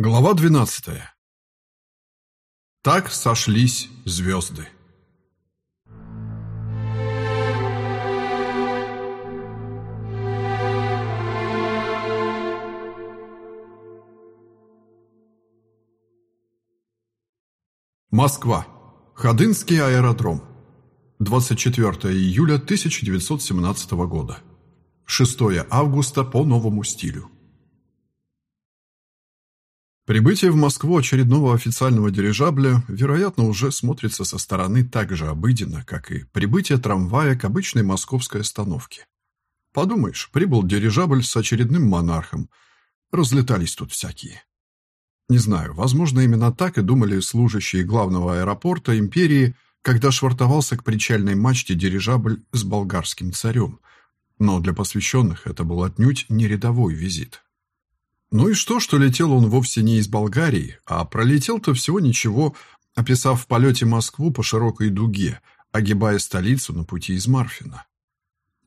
Глава 12. Так сошлись звезды. Москва. Ходынский аэродром. 24 июля 1917 года. 6 августа по новому стилю. Прибытие в Москву очередного официального дирижабля, вероятно, уже смотрится со стороны так же обыденно, как и прибытие трамвая к обычной московской остановке. Подумаешь, прибыл дирижабль с очередным монархом. Разлетались тут всякие. Не знаю, возможно, именно так и думали служащие главного аэропорта империи, когда швартовался к причальной мачте дирижабль с болгарским царем. Но для посвященных это был отнюдь не рядовой визит. Ну и что, что летел он вовсе не из Болгарии, а пролетел-то всего ничего, описав в полете Москву по широкой дуге, огибая столицу на пути из Марфина.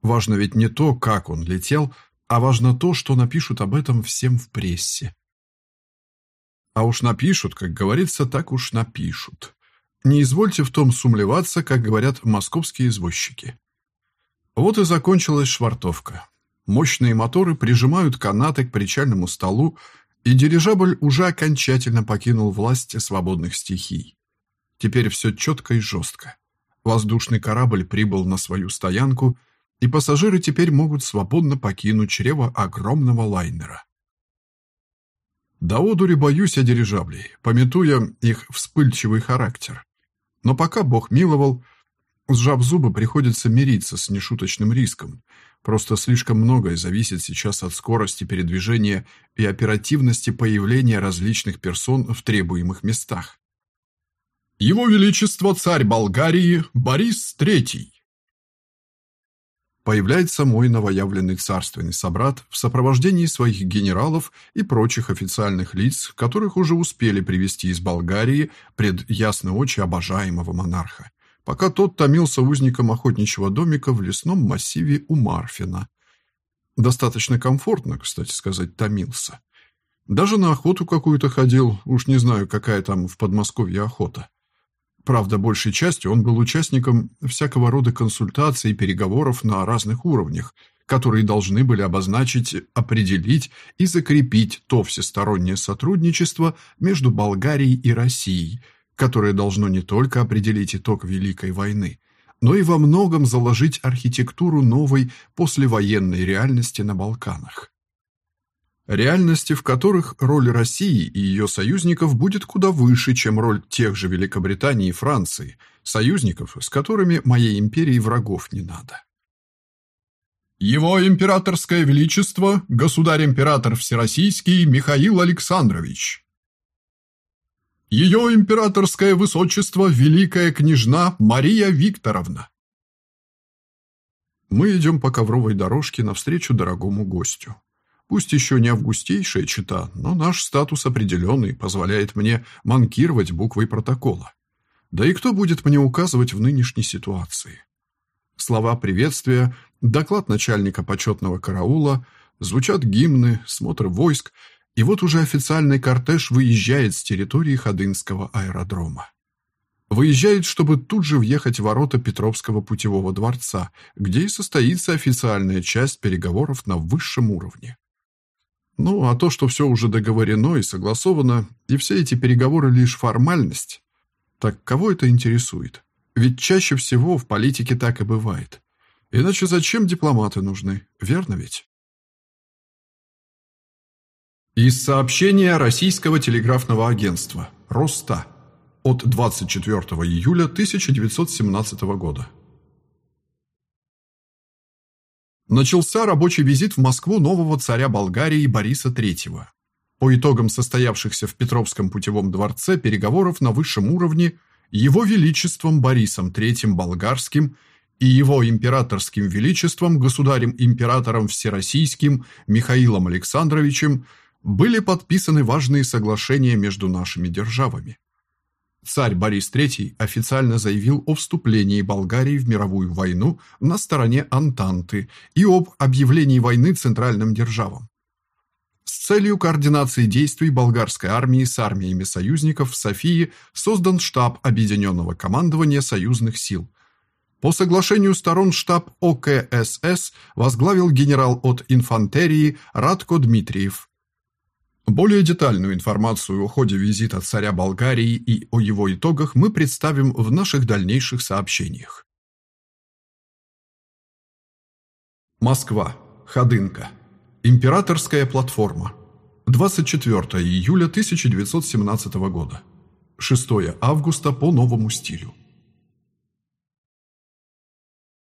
Важно ведь не то, как он летел, а важно то, что напишут об этом всем в прессе. А уж напишут, как говорится, так уж напишут. Не извольте в том сумлеваться, как говорят московские извозчики. Вот и закончилась швартовка. Мощные моторы прижимают канаты к причальному столу, и дирижабль уже окончательно покинул власть свободных стихий. Теперь все четко и жестко. Воздушный корабль прибыл на свою стоянку, и пассажиры теперь могут свободно покинуть чрево огромного лайнера. До одури боюсь я дирижаблей, пометуя их вспыльчивый характер. Но пока Бог миловал, сжав зубы, приходится мириться с нешуточным риском – Просто слишком многое зависит сейчас от скорости передвижения и оперативности появления различных персон в требуемых местах. Его Величество царь Болгарии Борис III. Появляется мой новоявленный царственный собрат в сопровождении своих генералов и прочих официальных лиц, которых уже успели привести из Болгарии пред ясно очи обожаемого монарха пока тот томился узником охотничьего домика в лесном массиве у Марфина. Достаточно комфортно, кстати сказать, томился. Даже на охоту какую-то ходил, уж не знаю, какая там в Подмосковье охота. Правда, большей частью он был участником всякого рода консультаций и переговоров на разных уровнях, которые должны были обозначить, определить и закрепить то всестороннее сотрудничество между Болгарией и Россией – которое должно не только определить итог Великой войны, но и во многом заложить архитектуру новой послевоенной реальности на Балканах. Реальности, в которых роль России и ее союзников будет куда выше, чем роль тех же Великобритании и Франции, союзников, с которыми моей империи врагов не надо. Его императорское величество, государь-император Всероссийский Михаил Александрович, ее императорское высочество великая княжна Мария Викторовна. Мы идем по ковровой дорожке навстречу дорогому гостю. Пусть еще не августейшая чита, но наш статус определенный позволяет мне манкировать буквой протокола. Да и кто будет мне указывать в нынешней ситуации? Слова приветствия, доклад начальника почетного караула, звучат гимны, смотр войск и вот уже официальный кортеж выезжает с территории Ходынского аэродрома. Выезжает, чтобы тут же въехать в ворота Петровского путевого дворца, где и состоится официальная часть переговоров на высшем уровне. Ну, а то, что все уже договорено и согласовано, и все эти переговоры лишь формальность, так кого это интересует? Ведь чаще всего в политике так и бывает. Иначе зачем дипломаты нужны, верно ведь? Из сообщения Российского телеграфного агентства «Роста» от 24 июля 1917 года. Начался рабочий визит в Москву нового царя Болгарии Бориса III. По итогам состоявшихся в Петровском путевом дворце переговоров на высшем уровне его величеством Борисом III Болгарским и его императорским величеством государем-императором Всероссийским Михаилом Александровичем – были подписаны важные соглашения между нашими державами. Царь Борис III официально заявил о вступлении Болгарии в мировую войну на стороне Антанты и об объявлении войны центральным державам. С целью координации действий болгарской армии с армиями союзников в Софии создан штаб Объединенного командования союзных сил. По соглашению сторон штаб ОКСС возглавил генерал от инфантерии Радко Дмитриев. Более детальную информацию о ходе визита царя Болгарии и о его итогах мы представим в наших дальнейших сообщениях. Москва. Ходынка. Императорская платформа. 24 июля 1917 года. 6 августа по новому стилю.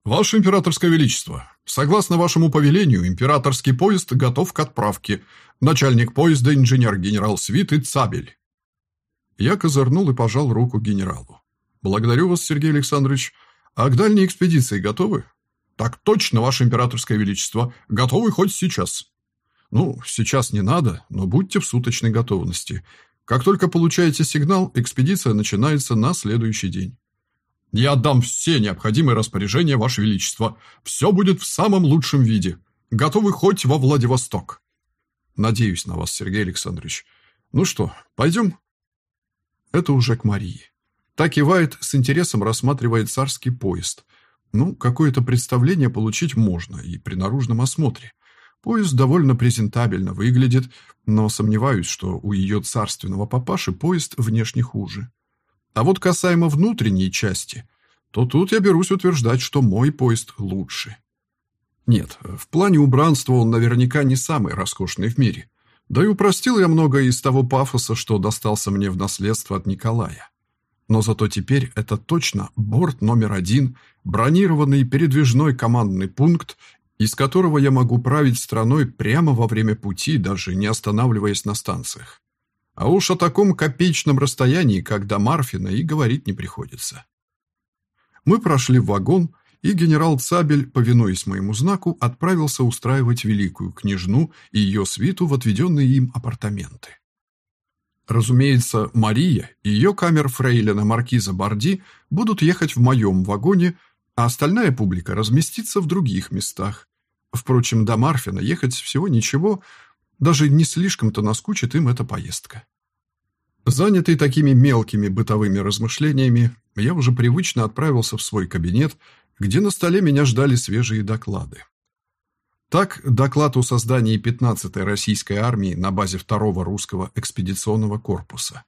Ваше императорское величество, согласно вашему повелению, императорский поезд готов к отправке. Начальник поезда инженер-генерал свиты Цабель. Я козырнул и пожал руку генералу. Благодарю вас, Сергей Александрович. А к дальней экспедиции готовы? Так точно, ваше императорское величество. Готовы хоть сейчас. Ну, сейчас не надо, но будьте в суточной готовности. Как только получаете сигнал, экспедиция начинается на следующий день. Я отдам все необходимые распоряжения, Ваше Величество. Все будет в самом лучшем виде. Готовы хоть во Владивосток. Надеюсь на вас, Сергей Александрович. Ну что, пойдем? Это уже к Марии. Так кивает, с интересом рассматривает царский поезд. Ну, какое-то представление получить можно и при наружном осмотре. Поезд довольно презентабельно выглядит, но сомневаюсь, что у ее царственного папаши поезд внешне хуже. А вот касаемо внутренней части, то тут я берусь утверждать, что мой поезд лучше. Нет, в плане убранства он наверняка не самый роскошный в мире. Да и упростил я многое из того пафоса, что достался мне в наследство от Николая. Но зато теперь это точно борт номер один, бронированный передвижной командный пункт, из которого я могу править страной прямо во время пути, даже не останавливаясь на станциях. А уж о таком копеечном расстоянии, как до Марфина, и говорить не приходится. Мы прошли в вагон, и генерал Цабель, повинуясь моему знаку, отправился устраивать великую княжну и ее свиту в отведенные им апартаменты. Разумеется, Мария и ее камер-фрейлина маркиза Барди будут ехать в моем вагоне, а остальная публика разместится в других местах. Впрочем, до Марфина ехать всего ничего – даже не слишком-то наскучит им эта поездка. Занятый такими мелкими бытовыми размышлениями, я уже привычно отправился в свой кабинет, где на столе меня ждали свежие доклады. Так, доклад о создании 15-й российской армии на базе 2-го русского экспедиционного корпуса.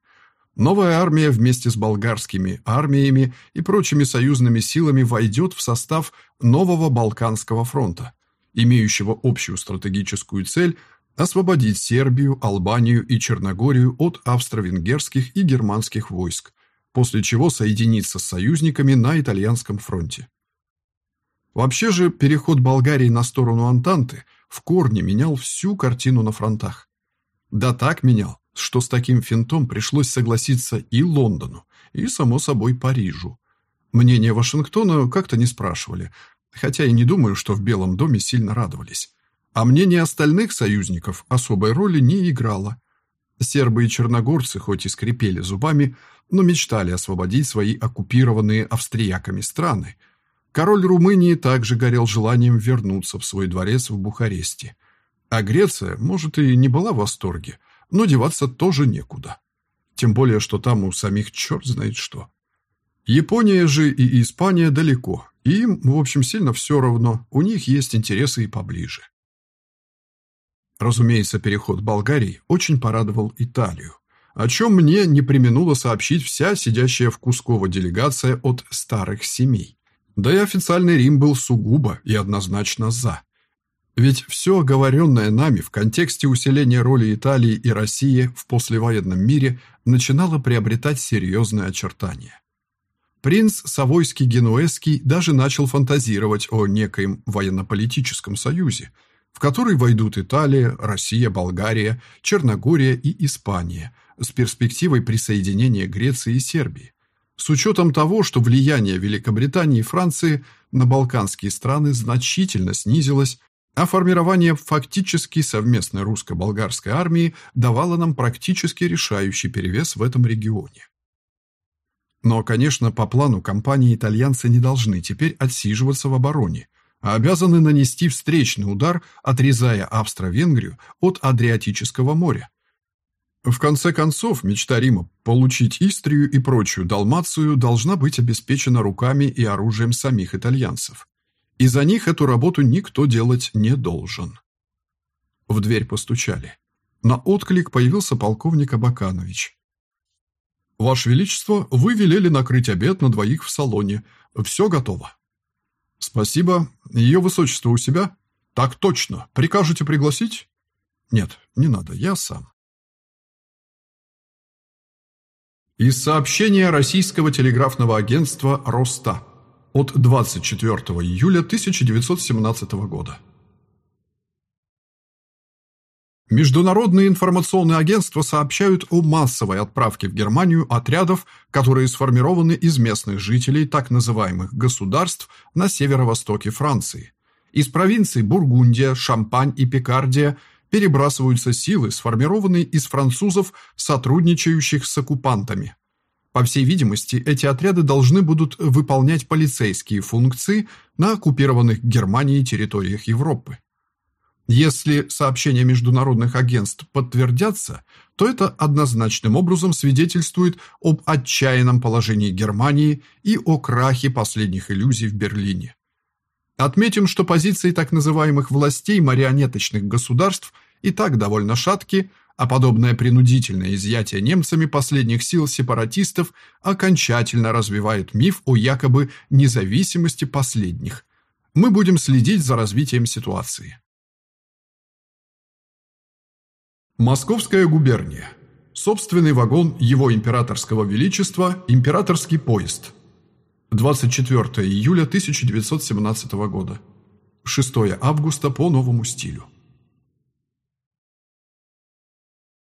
Новая армия вместе с болгарскими армиями и прочими союзными силами войдет в состав нового Балканского фронта, имеющего общую стратегическую цель освободить Сербию, Албанию и Черногорию от австро-венгерских и германских войск, после чего соединиться с союзниками на итальянском фронте. Вообще же переход Болгарии на сторону Антанты в корне менял всю картину на фронтах. Да так менял, что с таким финтом пришлось согласиться и Лондону, и, само собой, Парижу. Мнение Вашингтона как-то не спрашивали, хотя и не думаю, что в Белом доме сильно радовались а мнение остальных союзников особой роли не играло. Сербы и черногорцы хоть и скрипели зубами, но мечтали освободить свои оккупированные австрияками страны. Король Румынии также горел желанием вернуться в свой дворец в Бухаресте. А Греция, может, и не была в восторге, но деваться тоже некуда. Тем более, что там у самих черт знает что. Япония же и Испания далеко, и им, в общем, сильно все равно, у них есть интересы и поближе. Разумеется, переход Болгарии очень порадовал Италию, о чем мне не применула сообщить вся сидящая в Кусково делегация от старых семей. Да и официальный Рим был сугубо и однозначно «за». Ведь все оговоренное нами в контексте усиления роли Италии и России в послевоенном мире начинало приобретать серьезные очертания. Принц Савойский-Генуэзский даже начал фантазировать о некоем военно-политическом союзе – в который войдут Италия, Россия, Болгария, Черногория и Испания с перспективой присоединения Греции и Сербии. С учетом того, что влияние Великобритании и Франции на балканские страны значительно снизилось, а формирование фактически совместной русско-болгарской армии давало нам практически решающий перевес в этом регионе. Но, конечно, по плану кампании итальянцы не должны теперь отсиживаться в обороне – обязаны нанести встречный удар, отрезая Австро-Венгрию от Адриатического моря. В конце концов, мечта Рима получить Истрию и прочую Далмацию должна быть обеспечена руками и оружием самих итальянцев. И за них эту работу никто делать не должен. В дверь постучали. На отклик появился полковник Абаканович. «Ваше Величество, вы велели накрыть обед на двоих в салоне. Все готово». «Спасибо. Ее Высочество у себя?» «Так точно. Прикажете пригласить?» «Нет, не надо. Я сам». Из сообщения российского телеграфного агентства «Роста» от 24 июля 1917 года. Международные информационные агентства сообщают о массовой отправке в Германию отрядов, которые сформированы из местных жителей так называемых государств на северо-востоке Франции. Из провинций Бургундия, Шампань и Пикардия – перебрасываются силы, сформированные из французов, сотрудничающих с оккупантами. По всей видимости, эти отряды должны будут выполнять полицейские функции на оккупированных Германией территориях Европы. Если сообщения международных агентств подтвердятся, то это однозначным образом свидетельствует об отчаянном положении Германии и о крахе последних иллюзий в Берлине. Отметим, что позиции так называемых властей марионеточных государств и так довольно шатки, а подобное принудительное изъятие немцами последних сил сепаратистов окончательно развивает миф о якобы независимости последних. Мы будем следить за развитием ситуации. Московская губерния. Собственный вагон Его Императорского Величества, императорский поезд – 24 июля 1917 года. 6 августа по новому стилю.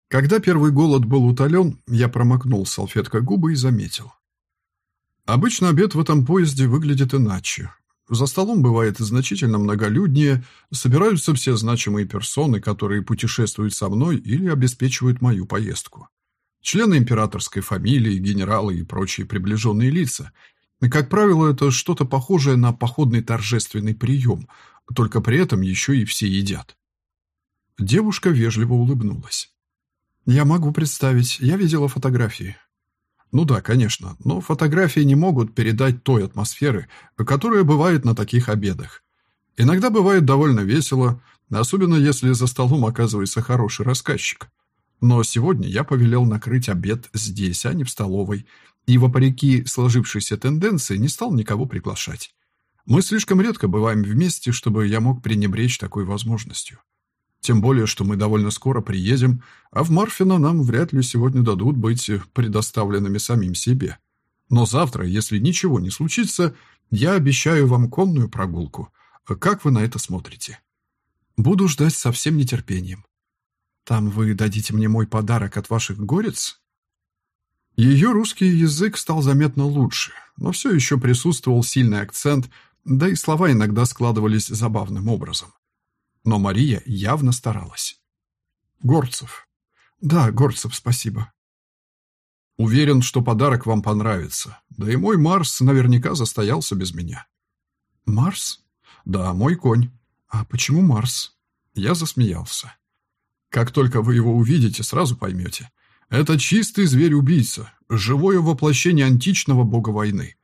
Когда первый голод был утолен, я промокнул салфеткой губы и заметил. Обычно обед в этом поезде выглядит иначе. За столом бывает значительно многолюднее, собираются все значимые персоны, которые путешествуют со мной или обеспечивают мою поездку. Члены императорской фамилии, генералы и прочие приближенные лица – как правило, это что-то похожее на походный торжественный прием, только при этом еще и все едят. Девушка вежливо улыбнулась. «Я могу представить, я видела фотографии». Ну да, конечно, но фотографии не могут передать той атмосферы, которая бывает на таких обедах. Иногда бывает довольно весело, особенно если за столом оказывается хороший рассказчик. Но сегодня я повелел накрыть обед здесь, а не в столовой, и, вопреки сложившейся тенденции, не стал никого приглашать. Мы слишком редко бываем вместе, чтобы я мог пренебречь такой возможностью. Тем более, что мы довольно скоро приедем, а в Марфино нам вряд ли сегодня дадут быть предоставленными самим себе. Но завтра, если ничего не случится, я обещаю вам конную прогулку. Как вы на это смотрите? Буду ждать со всем нетерпением. Там вы дадите мне мой подарок от ваших горец? Ее русский язык стал заметно лучше, но все еще присутствовал сильный акцент, да и слова иногда складывались забавным образом. Но Мария явно старалась. «Горцев». «Да, Горцев, спасибо». «Уверен, что подарок вам понравится. Да и мой Марс наверняка застоялся без меня». «Марс?» «Да, мой конь». «А почему Марс?» Я засмеялся. «Как только вы его увидите, сразу поймете. Это чистый зверь-убийца, живое воплощение античного бога войны.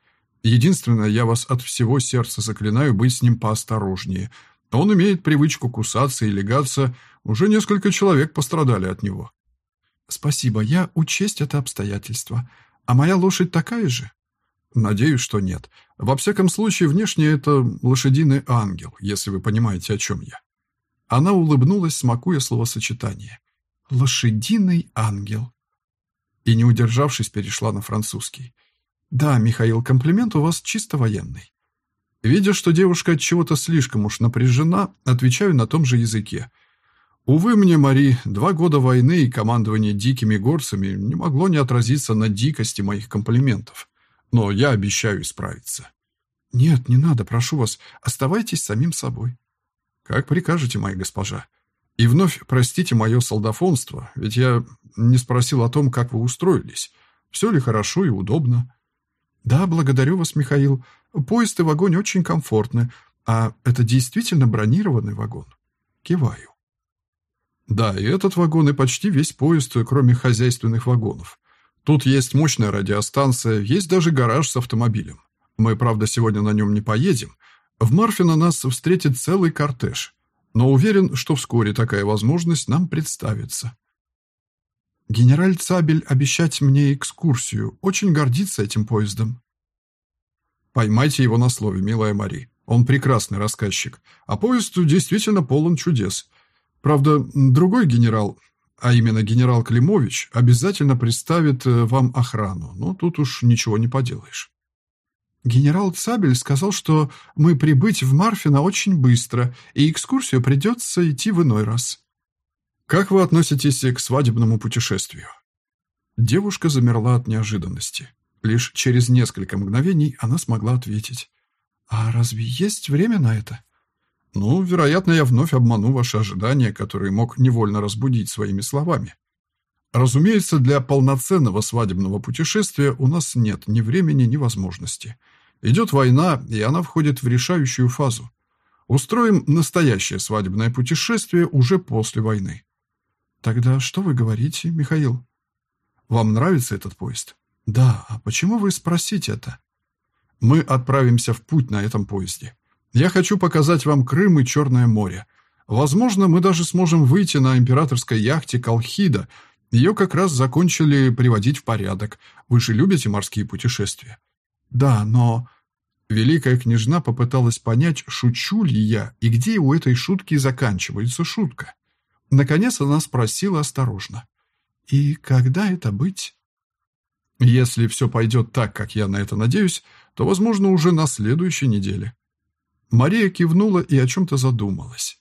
Единственное, я вас от всего сердца заклинаю быть с ним поосторожнее. Он имеет привычку кусаться и легаться, уже несколько человек пострадали от него. Спасибо, я учесть это обстоятельство. А моя лошадь такая же? Надеюсь, что нет. Во всяком случае, внешне это лошадиный ангел, если вы понимаете, о чем я. Она улыбнулась, смакуя словосочетание. «Лошадиный ангел» и, не удержавшись, перешла на французский. «Да, Михаил, комплимент у вас чисто военный». Видя, что девушка от чего-то слишком уж напряжена, отвечаю на том же языке. Увы мне, Мари, два года войны и командование дикими горцами не могло не отразиться на дикости моих комплиментов. Но я обещаю исправиться. Нет, не надо, прошу вас, оставайтесь самим собой. Как прикажете, моя госпожа. И вновь простите мое солдафонство, ведь я не спросил о том, как вы устроились. Все ли хорошо и удобно? Да, благодарю вас, Михаил. Поезд и вагон очень комфортны. А это действительно бронированный вагон? Киваю. Да, и этот вагон, и почти весь поезд, кроме хозяйственных вагонов. Тут есть мощная радиостанция, есть даже гараж с автомобилем. Мы, правда, сегодня на нем не поедем. В Марфино нас встретит целый кортеж. Но уверен, что вскоре такая возможность нам представится. Генераль Цабель обещать мне экскурсию. Очень гордится этим поездом. Поймайте его на слове, милая Мари. Он прекрасный рассказчик. А поезд действительно полон чудес. Правда, другой генерал, а именно генерал Климович, обязательно представит э, вам охрану. Но тут уж ничего не поделаешь. Генерал Цабель сказал, что мы прибыть в Марфино очень быстро, и экскурсию придется идти в иной раз. Как вы относитесь к свадебному путешествию? Девушка замерла от неожиданности. Лишь через несколько мгновений она смогла ответить. А разве есть время на это? Ну, вероятно, я вновь обману ваши ожидания, которые мог невольно разбудить своими словами. Разумеется, для полноценного свадебного путешествия у нас нет ни времени, ни возможности. Идет война, и она входит в решающую фазу. Устроим настоящее свадебное путешествие уже после войны. Тогда что вы говорите, Михаил? Вам нравится этот поезд? Да, а почему вы спросите это? Мы отправимся в путь на этом поезде. Я хочу показать вам Крым и Черное море. Возможно, мы даже сможем выйти на императорской яхте Колхида. Ее как раз закончили приводить в порядок. Вы же любите морские путешествия? Да, но... Великая княжна попыталась понять, шучу ли я, и где у этой шутки заканчивается шутка. Наконец она спросила осторожно. «И когда это быть?» «Если все пойдет так, как я на это надеюсь, то, возможно, уже на следующей неделе». Мария кивнула и о чем-то задумалась.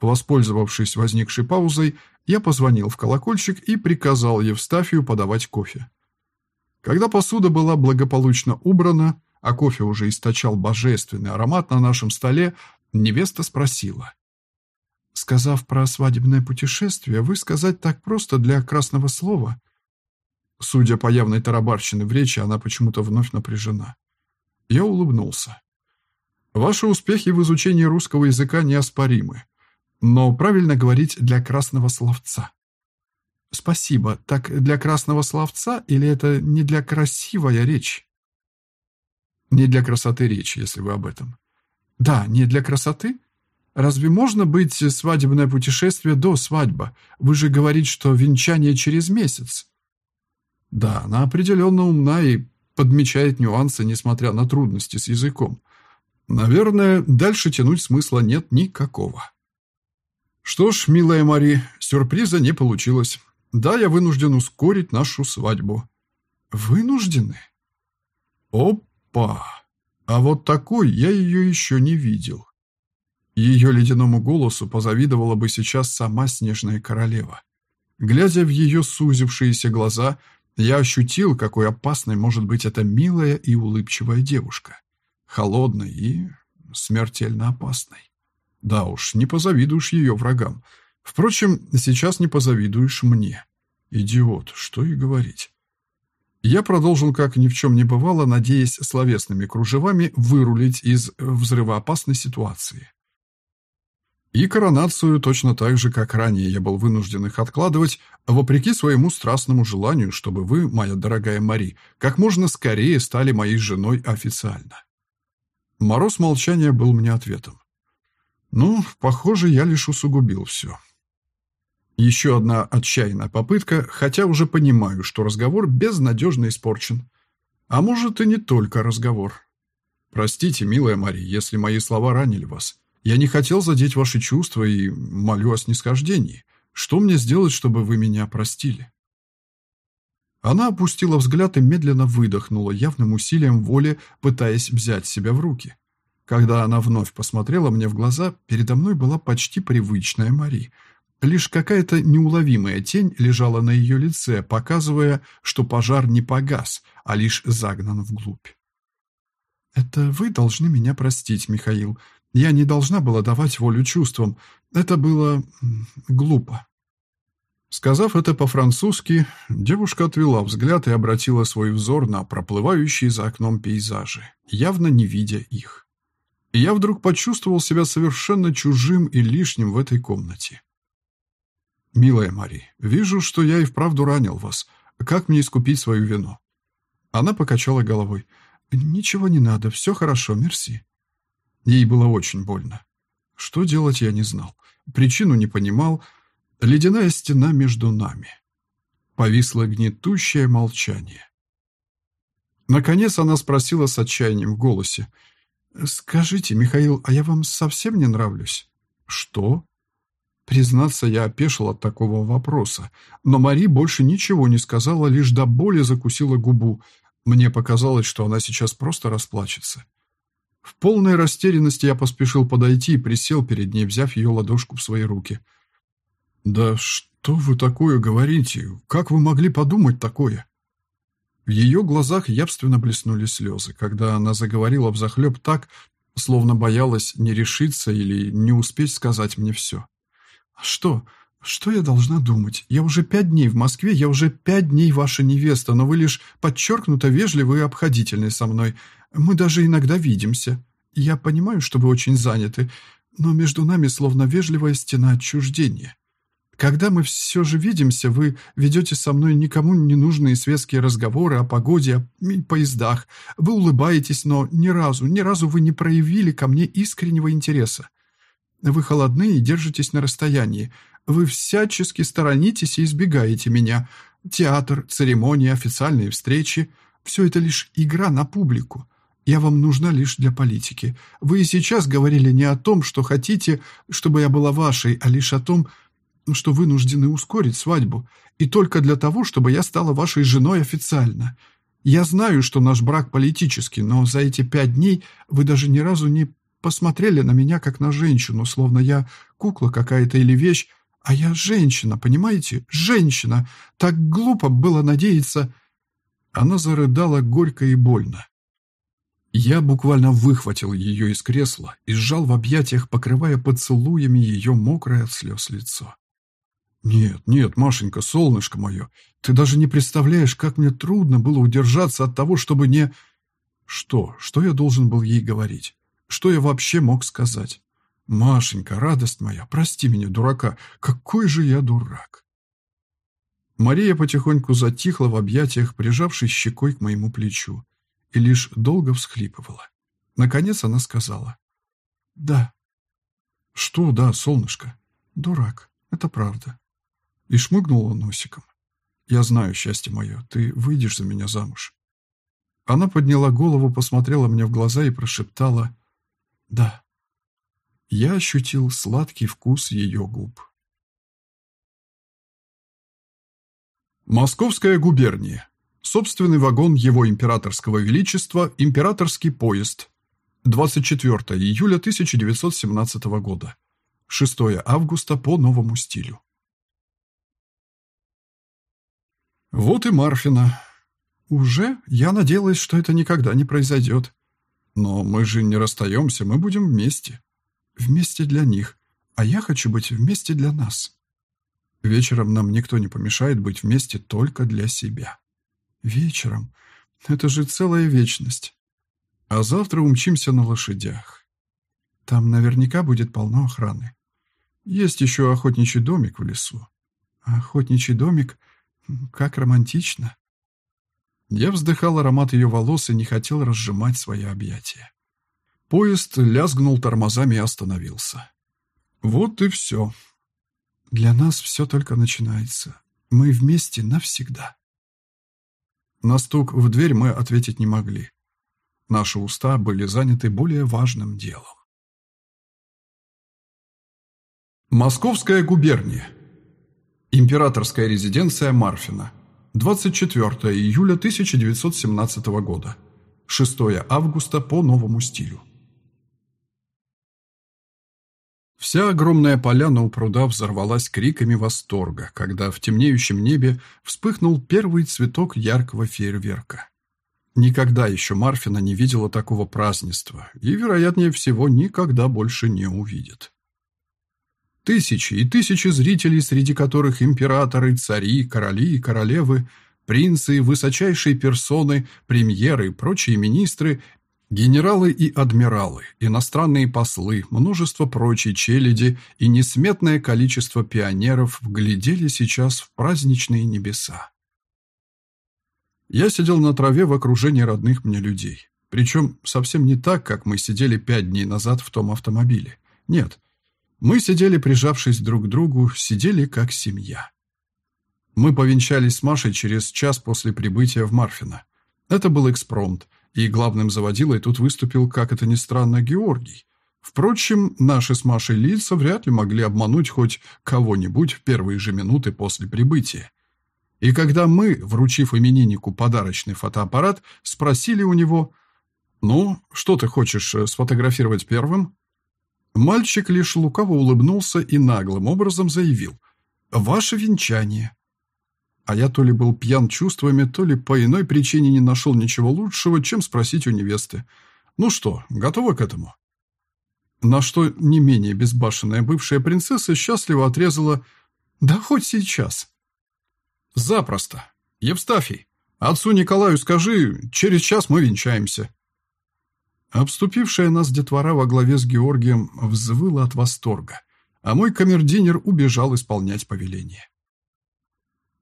Воспользовавшись возникшей паузой, я позвонил в колокольчик и приказал Евстафию подавать кофе. Когда посуда была благополучно убрана, а кофе уже источал божественный аромат на нашем столе, невеста спросила. Сказав про свадебное путешествие, вы сказать так просто для красного слова? Судя по явной тарабарщине в речи, она почему-то вновь напряжена. Я улыбнулся. Ваши успехи в изучении русского языка неоспоримы, но правильно говорить для красного словца. Спасибо. Так для красного словца или это не для красивая речь? Не для красоты речи, если вы об этом. Да, не для красоты? Разве можно быть свадебное путешествие до свадьбы? Вы же говорите, что венчание через месяц. Да, она определенно умна и подмечает нюансы, несмотря на трудности с языком. Наверное, дальше тянуть смысла нет никакого. Что ж, милая Мари, сюрприза не получилось. Да, я вынужден ускорить нашу свадьбу. Вынуждены? Опа! А вот такой я ее еще не видел. Ее ледяному голосу позавидовала бы сейчас сама снежная королева. Глядя в ее сузившиеся глаза, я ощутил, какой опасной может быть эта милая и улыбчивая девушка. Холодной и смертельно опасной. Да уж, не позавидуешь ее врагам. Впрочем, сейчас не позавидуешь мне. Идиот, что и говорить. Я продолжил, как ни в чем не бывало, надеясь словесными кружевами вырулить из взрывоопасной ситуации. И коронацию точно так же, как ранее я был вынужден их откладывать, вопреки своему страстному желанию, чтобы вы, моя дорогая Мари, как можно скорее стали моей женой официально. Мороз молчания был мне ответом. Ну, похоже, я лишь усугубил все. Еще одна отчаянная попытка, хотя уже понимаю, что разговор безнадежно испорчен. А может, и не только разговор. Простите, милая Мари, если мои слова ранили вас. Я не хотел задеть ваши чувства и молю о снисхождении. Что мне сделать, чтобы вы меня простили?» Она опустила взгляд и медленно выдохнула, явным усилием воли, пытаясь взять себя в руки. Когда она вновь посмотрела мне в глаза, передо мной была почти привычная Мари. Лишь какая-то неуловимая тень лежала на ее лице, показывая, что пожар не погас, а лишь загнан вглубь. «Это вы должны меня простить, Михаил. Я не должна была давать волю чувствам. Это было... глупо. Сказав это по-французски, девушка отвела взгляд и обратила свой взор на проплывающие за окном пейзажи, явно не видя их. Я вдруг почувствовал себя совершенно чужим и лишним в этой комнате. «Милая Мари, вижу, что я и вправду ранил вас. Как мне искупить свою вину?» Она покачала головой. «Ничего не надо, все хорошо, мерси». Ей было очень больно. Что делать я не знал. Причину не понимал. Ледяная стена между нами. Повисло гнетущее молчание. Наконец она спросила с отчаянием в голосе. «Скажите, Михаил, а я вам совсем не нравлюсь?» «Что?» Признаться, я опешил от такого вопроса, но Мари больше ничего не сказала, лишь до боли закусила губу. Мне показалось, что она сейчас просто расплачется. В полной растерянности я поспешил подойти и присел перед ней, взяв ее ладошку в свои руки. «Да что вы такое говорите? Как вы могли подумать такое?» В ее глазах явственно блеснули слезы, когда она заговорила взахлеб так, словно боялась не решиться или не успеть сказать мне все. «Что? Что я должна думать? Я уже пять дней в Москве, я уже пять дней ваша невеста, но вы лишь подчеркнуто вежливы и обходительны со мной. Мы даже иногда видимся. Я понимаю, что вы очень заняты, но между нами словно вежливая стена отчуждения. Когда мы все же видимся, вы ведете со мной никому не нужные светские разговоры о погоде, о поездах. Вы улыбаетесь, но ни разу, ни разу вы не проявили ко мне искреннего интереса. Вы холодны и держитесь на расстоянии. Вы всячески сторонитесь и избегаете меня. Театр, церемонии, официальные встречи – все это лишь игра на публику. Я вам нужна лишь для политики. Вы и сейчас говорили не о том, что хотите, чтобы я была вашей, а лишь о том, что вынуждены ускорить свадьбу. И только для того, чтобы я стала вашей женой официально. Я знаю, что наш брак политический, но за эти пять дней вы даже ни разу не посмотрели на меня как на женщину, словно я кукла какая-то или вещь, а я женщина, понимаете? Женщина. Так глупо было надеяться. Она зарыдала горько и больно. Я буквально выхватил ее из кресла и сжал в объятиях, покрывая поцелуями ее мокрое от слез лицо. «Нет, нет, Машенька, солнышко мое, ты даже не представляешь, как мне трудно было удержаться от того, чтобы не...» «Что? Что я должен был ей говорить? Что я вообще мог сказать? Машенька, радость моя, прости меня, дурака, какой же я дурак. Мария потихоньку затихла в объятиях, прижавшись щекой к моему плечу, и лишь долго всхлипывала. Наконец она сказала. «Да». «Что «да», солнышко?» «Дурак, это правда». И шмыгнула носиком. «Я знаю, счастье мое, ты выйдешь за меня замуж». Она подняла голову, посмотрела мне в глаза и прошептала да. Я ощутил сладкий вкус ее губ. Московская губерния. Собственный вагон его императорского величества, императорский поезд. 24 июля 1917 года. 6 августа по новому стилю. Вот и Марфина. Уже? Я надеялась, что это никогда не произойдет. Но мы же не расстаемся, мы будем вместе. Вместе для них. А я хочу быть вместе для нас. Вечером нам никто не помешает быть вместе только для себя. Вечером? Это же целая вечность. А завтра умчимся на лошадях. Там наверняка будет полно охраны. Есть еще охотничий домик в лесу. Охотничий домик? Как романтично. Я вздыхал аромат ее волос и не хотел разжимать свои объятия. Поезд лязгнул тормозами и остановился. Вот и все. Для нас все только начинается. Мы вместе навсегда. На стук в дверь мы ответить не могли. Наши уста были заняты более важным делом. Московская губерния. Императорская резиденция Марфина. 24 июля 1917 года. 6 августа по новому стилю. Вся огромная поляна у пруда взорвалась криками восторга, когда в темнеющем небе вспыхнул первый цветок яркого фейерверка. Никогда еще Марфина не видела такого празднества и, вероятнее всего, никогда больше не увидит. Тысячи и тысячи зрителей, среди которых императоры, цари, короли и королевы, принцы, высочайшие персоны, премьеры и прочие министры Генералы и адмиралы, иностранные послы, множество прочей челяди и несметное количество пионеров вглядели сейчас в праздничные небеса. Я сидел на траве в окружении родных мне людей. Причем совсем не так, как мы сидели пять дней назад в том автомобиле. Нет, мы сидели, прижавшись друг к другу, сидели как семья. Мы повенчались с Машей через час после прибытия в Марфино. Это был экспромт, и главным заводилой тут выступил, как это ни странно, Георгий. Впрочем, наши с Машей лица вряд ли могли обмануть хоть кого-нибудь в первые же минуты после прибытия. И когда мы, вручив имениннику подарочный фотоаппарат, спросили у него «Ну, что ты хочешь э, сфотографировать первым?» Мальчик лишь лукаво улыбнулся и наглым образом заявил «Ваше венчание» а я то ли был пьян чувствами, то ли по иной причине не нашел ничего лучшего, чем спросить у невесты. «Ну что, готова к этому?» На что не менее безбашенная бывшая принцесса счастливо отрезала «Да хоть сейчас». «Запросто. Евстафий, отцу Николаю скажи, через час мы венчаемся». Обступившая нас детвора во главе с Георгием взвыла от восторга, а мой камердинер убежал исполнять повеление.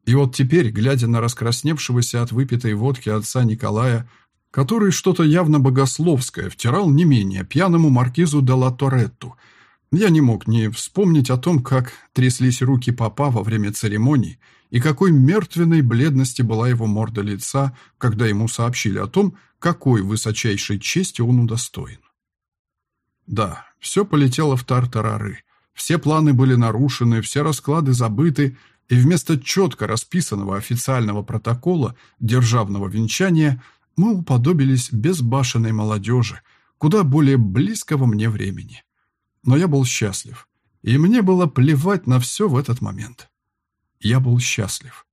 И вот теперь, глядя на раскрасневшегося от выпитой водки отца Николая, который что-то явно богословское втирал не менее пьяному маркизу де ла Торетту, я не мог не вспомнить о том, как тряслись руки папа во время церемонии и какой мертвенной бледности была его морда лица, когда ему сообщили о том, какой высочайшей чести он удостоен. Да, все полетело в тартарары. Все планы были нарушены, все расклады забыты, и вместо четко расписанного официального протокола державного венчания мы уподобились безбашенной молодежи, куда более близкого мне времени. Но я был счастлив, и мне было плевать на все в этот момент. Я был счастлив.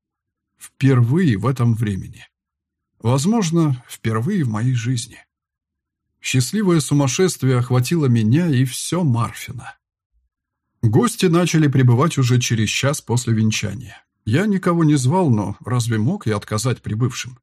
Впервые в этом времени. Возможно, впервые в моей жизни. Счастливое сумасшествие охватило меня и все Марфина. Гости начали прибывать уже через час после венчания. Я никого не звал, но разве мог я отказать прибывшим?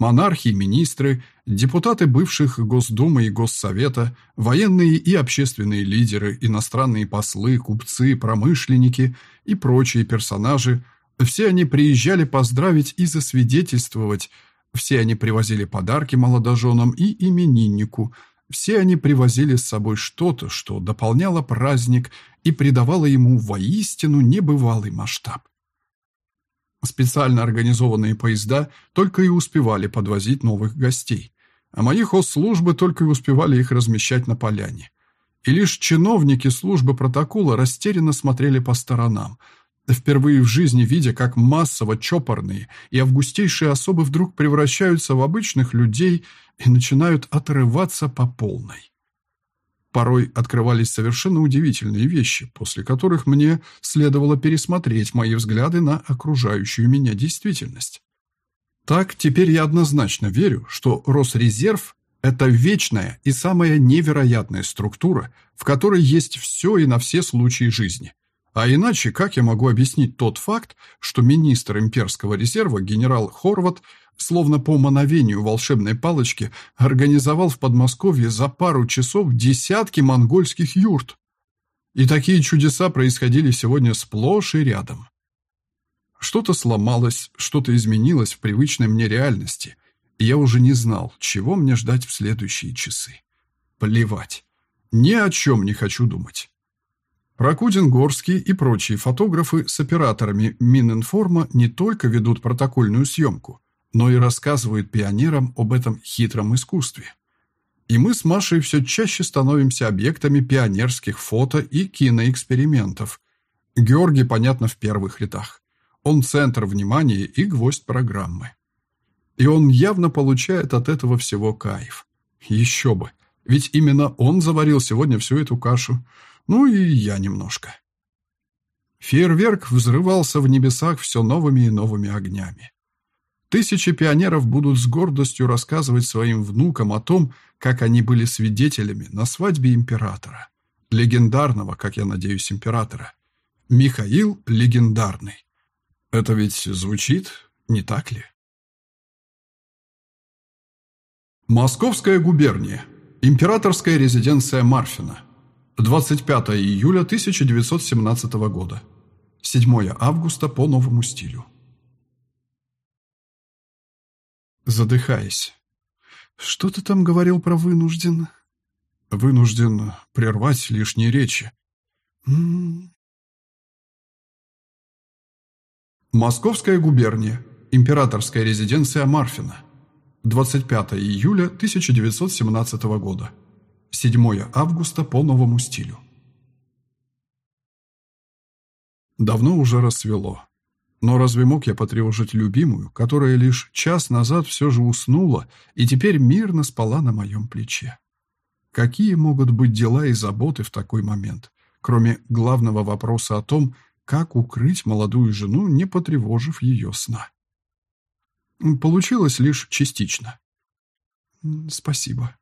Монархи, министры, депутаты бывших Госдумы и Госсовета, военные и общественные лидеры, иностранные послы, купцы, промышленники и прочие персонажи – все они приезжали поздравить и засвидетельствовать, все они привозили подарки молодоженам и имениннику – все они привозили с собой что-то, что дополняло праздник и придавало ему воистину небывалый масштаб. Специально организованные поезда только и успевали подвозить новых гостей, а мои хозслужбы только и успевали их размещать на поляне. И лишь чиновники службы протокола растерянно смотрели по сторонам – впервые в жизни видя, как массово чопорные и августейшие особы вдруг превращаются в обычных людей и начинают отрываться по полной. Порой открывались совершенно удивительные вещи, после которых мне следовало пересмотреть мои взгляды на окружающую меня действительность. Так, теперь я однозначно верю, что Росрезерв – это вечная и самая невероятная структура, в которой есть все и на все случаи жизни – а иначе как я могу объяснить тот факт, что министр имперского резерва генерал Хорват словно по мановению волшебной палочки организовал в Подмосковье за пару часов десятки монгольских юрт? И такие чудеса происходили сегодня сплошь и рядом. Что-то сломалось, что-то изменилось в привычной мне реальности, и я уже не знал, чего мне ждать в следующие часы. Плевать. Ни о чем не хочу думать. Прокудин, Горский и прочие фотографы с операторами Мининформа не только ведут протокольную съемку, но и рассказывают пионерам об этом хитром искусстве. И мы с Машей все чаще становимся объектами пионерских фото и киноэкспериментов. Георгий, понятно, в первых рядах. Он центр внимания и гвоздь программы. И он явно получает от этого всего кайф. Еще бы, ведь именно он заварил сегодня всю эту кашу – ну и я немножко. Фейерверк взрывался в небесах все новыми и новыми огнями. Тысячи пионеров будут с гордостью рассказывать своим внукам о том, как они были свидетелями на свадьбе императора. Легендарного, как я надеюсь, императора. Михаил Легендарный. Это ведь звучит, не так ли? Московская губерния. Императорская резиденция Марфина. 25 июля 1917 года. 7 августа по новому стилю. Задыхаясь. Что ты там говорил про вынужден? Вынужден прервать лишние речи. М -м -м. Московская губерния. Императорская резиденция Марфина. 25 июля 1917 года. 7 августа по новому стилю. Давно уже рассвело. Но разве мог я потревожить любимую, которая лишь час назад все же уснула и теперь мирно спала на моем плече? Какие могут быть дела и заботы в такой момент, кроме главного вопроса о том, как укрыть молодую жену, не потревожив ее сна? Получилось лишь частично. «Спасибо», —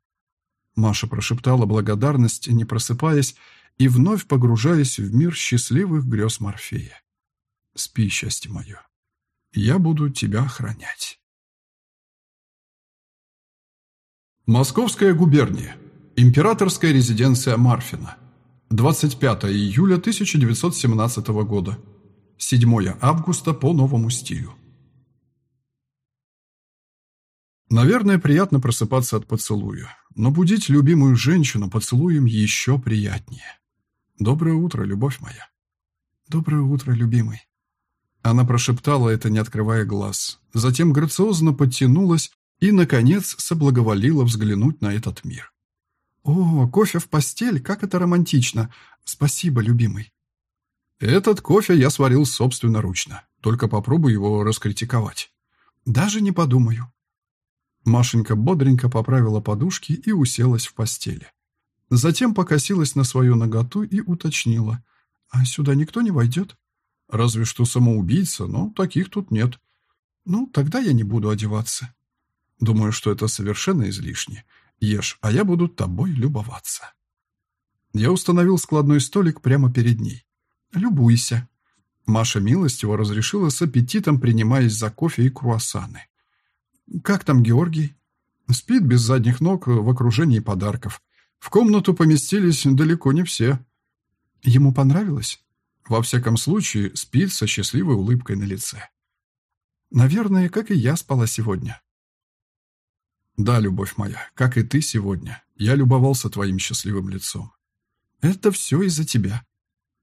Маша прошептала благодарность, не просыпаясь и вновь погружаясь в мир счастливых грез Морфея. «Спи, счастье мое. Я буду тебя охранять». Московская губерния. Императорская резиденция Марфина. 25 июля 1917 года. 7 августа по новому стилю. Наверное, приятно просыпаться от поцелуя, но будить любимую женщину поцелуем еще приятнее. Доброе утро, любовь моя. Доброе утро, любимый. Она прошептала это, не открывая глаз, затем грациозно подтянулась и, наконец, соблаговолила взглянуть на этот мир. «О, кофе в постель, как это романтично! Спасибо, любимый!» «Этот кофе я сварил собственноручно, только попробуй его раскритиковать». «Даже не подумаю», Машенька бодренько поправила подушки и уселась в постели. Затем покосилась на свою ноготу и уточнила. «А сюда никто не войдет?» «Разве что самоубийца, но таких тут нет». «Ну, тогда я не буду одеваться». «Думаю, что это совершенно излишне. Ешь, а я буду тобой любоваться». Я установил складной столик прямо перед ней. «Любуйся». Маша милостиво разрешила с аппетитом, принимаясь за кофе и круассаны. «Как там Георгий?» «Спит без задних ног в окружении подарков. В комнату поместились далеко не все». «Ему понравилось?» «Во всяком случае, спит со счастливой улыбкой на лице». «Наверное, как и я спала сегодня». «Да, любовь моя, как и ты сегодня. Я любовался твоим счастливым лицом». «Это все из-за тебя».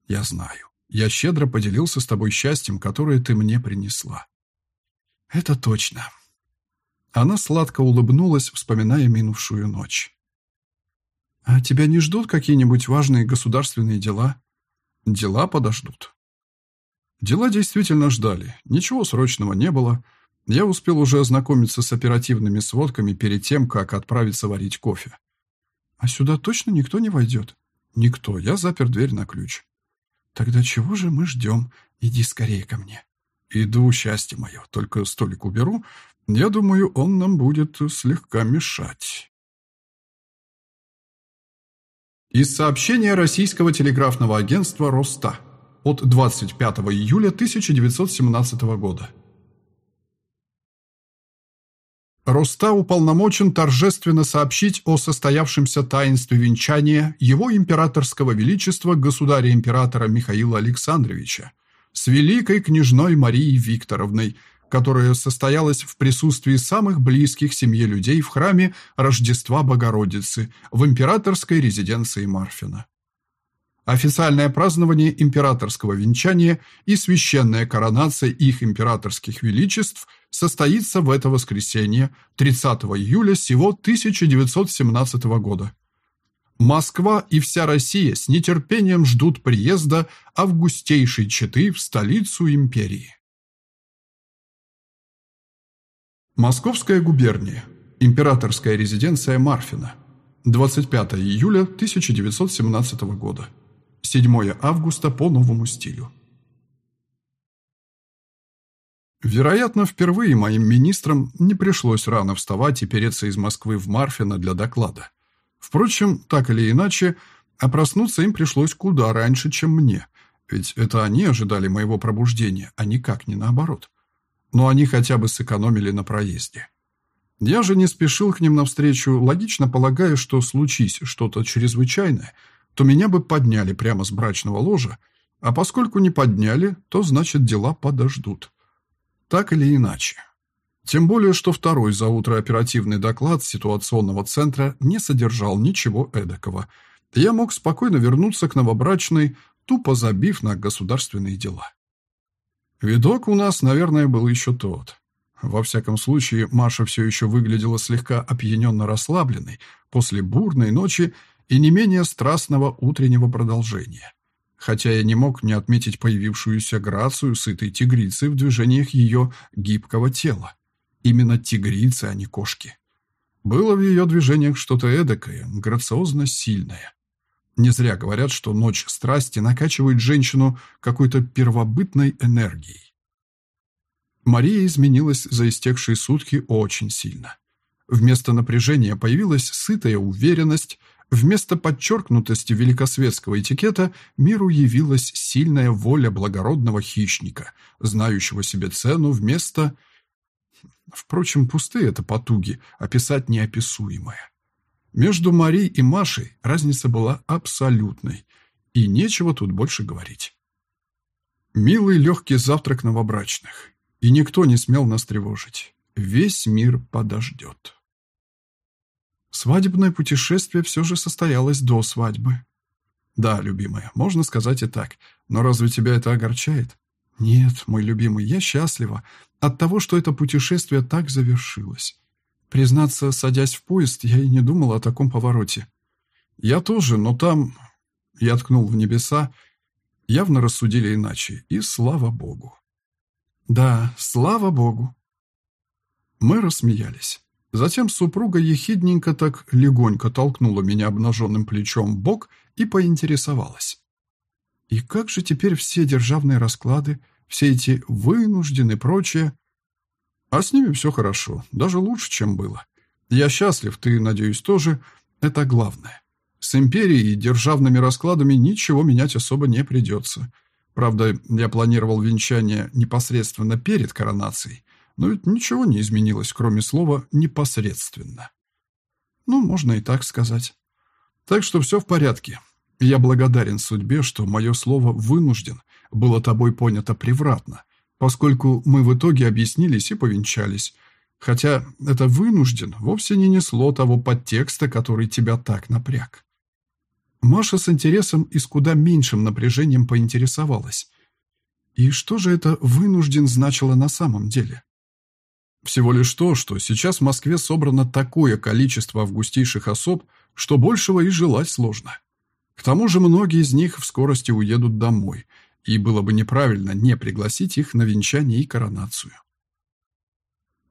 «Я знаю. Я щедро поделился с тобой счастьем, которое ты мне принесла». «Это точно. Она сладко улыбнулась, вспоминая минувшую ночь. «А тебя не ждут какие-нибудь важные государственные дела?» «Дела подождут». Дела действительно ждали. Ничего срочного не было. Я успел уже ознакомиться с оперативными сводками перед тем, как отправиться варить кофе. «А сюда точно никто не войдет?» «Никто. Я запер дверь на ключ». «Тогда чего же мы ждем? Иди скорее ко мне». «Иду, счастье мое. Только столик уберу, я думаю, он нам будет слегка мешать. Из сообщения российского телеграфного агентства «Роста» от 25 июля 1917 года. Роста уполномочен торжественно сообщить о состоявшемся таинстве венчания его императорского величества государя-императора Михаила Александровича с великой княжной Марией Викторовной – которое состоялось в присутствии самых близких семье людей в храме Рождества Богородицы в императорской резиденции Марфина. Официальное празднование императорского венчания и священная коронация их императорских величеств состоится в это воскресенье, 30 июля сего 1917 года. Москва и вся Россия с нетерпением ждут приезда августейшей четы в столицу империи. Московская губерния. Императорская резиденция Марфина. 25 июля 1917 года. 7 августа по новому стилю. Вероятно, впервые моим министрам не пришлось рано вставать и переться из Москвы в Марфино для доклада. Впрочем, так или иначе, а проснуться им пришлось куда раньше, чем мне, ведь это они ожидали моего пробуждения, а никак не наоборот но они хотя бы сэкономили на проезде. Я же не спешил к ним навстречу, логично полагая, что случись что-то чрезвычайное, то меня бы подняли прямо с брачного ложа, а поскольку не подняли, то значит дела подождут. Так или иначе. Тем более, что второй за утро оперативный доклад ситуационного центра не содержал ничего эдакого. Я мог спокойно вернуться к новобрачной, тупо забив на государственные дела. Видок у нас, наверное, был еще тот. Во всяком случае, Маша все еще выглядела слегка опьяненно расслабленной после бурной ночи и не менее страстного утреннего продолжения. Хотя я не мог не отметить появившуюся грацию сытой тигрицы в движениях ее гибкого тела. Именно тигрицы, а не кошки. Было в ее движениях что-то эдакое, грациозно сильное. Не зря говорят, что ночь страсти накачивает женщину какой-то первобытной энергией. Мария изменилась за истекшие сутки очень сильно. Вместо напряжения появилась сытая уверенность, вместо подчеркнутости великосветского этикета миру явилась сильная воля благородного хищника, знающего себе цену вместо... Впрочем, пустые это потуги, описать неописуемое. Между Марией и Машей разница была абсолютной, и нечего тут больше говорить. Милый легкий завтрак новобрачных и никто не смел нас тревожить. Весь мир подождет. Свадебное путешествие все же состоялось до свадьбы. Да, любимая, можно сказать и так. Но разве тебя это огорчает? Нет, мой любимый, я счастлива от того, что это путешествие так завершилось. Признаться, садясь в поезд, я и не думал о таком повороте. Я тоже, но там... Я ткнул в небеса, явно рассудили иначе, и слава богу. Да, слава богу. Мы рассмеялись. Затем супруга ехидненько так легонько толкнула меня обнаженным плечом в бок и поинтересовалась. И как же теперь все державные расклады, все эти вынуждены прочее? А с ними все хорошо, даже лучше, чем было. Я счастлив, ты, надеюсь, тоже. Это главное. С империей и державными раскладами ничего менять особо не придется. Правда, я планировал венчание непосредственно перед коронацией, но ведь ничего не изменилось, кроме слова «непосредственно». Ну, можно и так сказать. Так что все в порядке. Я благодарен судьбе, что мое слово «вынужден» было тобой понято превратно, поскольку мы в итоге объяснились и повенчались, хотя это «вынужден» вовсе не несло того подтекста, который тебя так напряг. Маша с интересом и с куда меньшим напряжением поинтересовалась. И что же это «вынужден» значило на самом деле? Всего лишь то, что сейчас в Москве собрано такое количество августейших особ, что большего и желать сложно. К тому же многие из них в скорости уедут домой, и было бы неправильно не пригласить их на венчание и коронацию.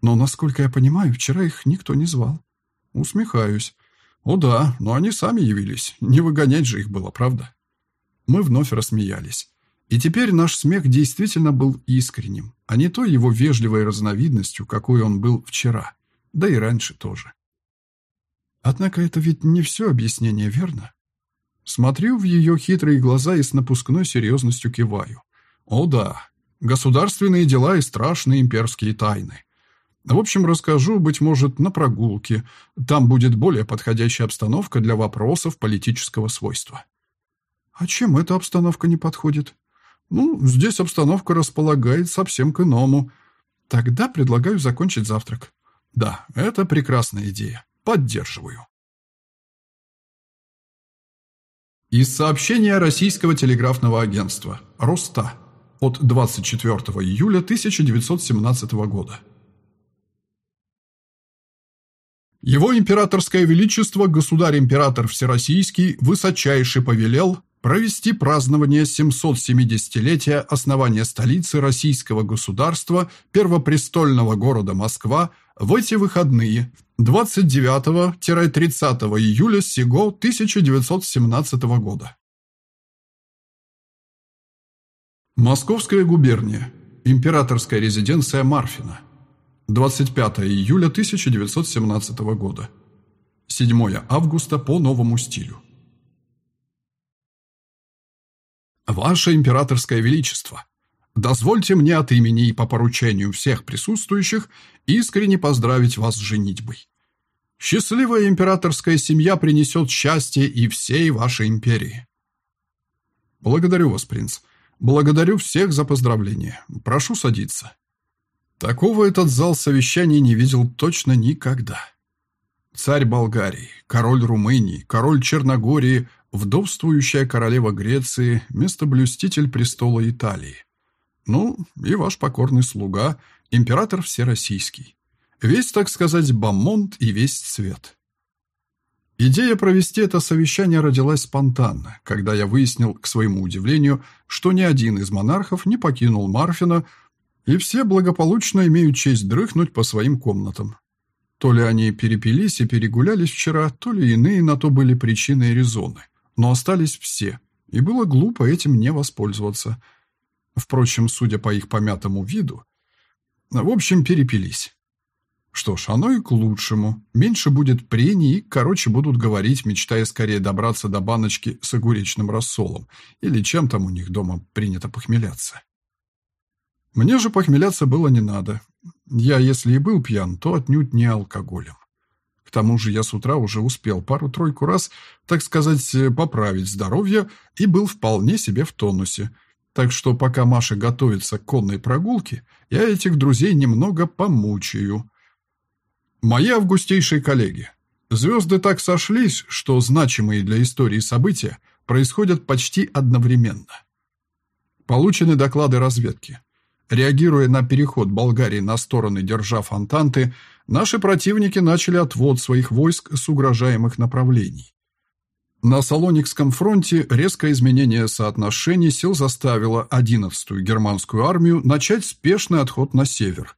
Но, насколько я понимаю, вчера их никто не звал. Усмехаюсь. «О да, но они сами явились. Не выгонять же их было, правда?» Мы вновь рассмеялись. И теперь наш смех действительно был искренним, а не той его вежливой разновидностью, какой он был вчера. Да и раньше тоже. Однако это ведь не все объяснение, верно? Смотрю в ее хитрые глаза и с напускной серьезностью киваю. О да, государственные дела и страшные имперские тайны. В общем, расскажу, быть может, на прогулке. Там будет более подходящая обстановка для вопросов политического свойства. А чем эта обстановка не подходит? Ну, здесь обстановка располагает совсем к иному. Тогда предлагаю закончить завтрак. Да, это прекрасная идея. Поддерживаю. Из сообщения Российского телеграфного агентства «Роста» от 24 июля 1917 года. Его императорское величество, государь-император Всероссийский, высочайше повелел провести празднование 770-летия основания столицы российского государства, первопрестольного города Москва, в эти выходные 29-30 июля сего 1917 года. Московская губерния. Императорская резиденция Марфина. 25 июля 1917 года. 7 августа по новому стилю. Ваше императорское величество, Дозвольте мне от имени и по поручению всех присутствующих искренне поздравить вас с женитьбой. Счастливая императорская семья принесет счастье и всей вашей империи. Благодарю вас, принц. Благодарю всех за поздравления. Прошу садиться. Такого этот зал совещаний не видел точно никогда. Царь Болгарии, король Румынии, король Черногории, вдовствующая королева Греции, местоблюститель престола Италии. Ну, и ваш покорный слуга, император Всероссийский. Весь, так сказать, бомонд и весь цвет. Идея провести это совещание родилась спонтанно, когда я выяснил, к своему удивлению, что ни один из монархов не покинул Марфина, и все благополучно имеют честь дрыхнуть по своим комнатам. То ли они перепились и перегулялись вчера, то ли иные на то были причины и резоны. Но остались все, и было глупо этим не воспользоваться. Впрочем, судя по их помятому виду, в общем, перепились. Что ж, оно и к лучшему. Меньше будет прений и, короче, будут говорить, мечтая скорее добраться до баночки с огуречным рассолом или чем там у них дома принято похмеляться. Мне же похмеляться было не надо. Я, если и был пьян, то отнюдь не алкоголем. К тому же я с утра уже успел пару-тройку раз, так сказать, поправить здоровье и был вполне себе в тонусе. Так что пока Маша готовится к конной прогулке, я этих друзей немного помучаю. Мои августейшие коллеги. Звезды так сошлись, что значимые для истории события происходят почти одновременно. Получены доклады разведки. Реагируя на переход Болгарии на стороны держав Антанты, наши противники начали отвод своих войск с угрожаемых направлений. На Салоникском фронте резкое изменение соотношений сил заставило 11-ю германскую армию начать спешный отход на север,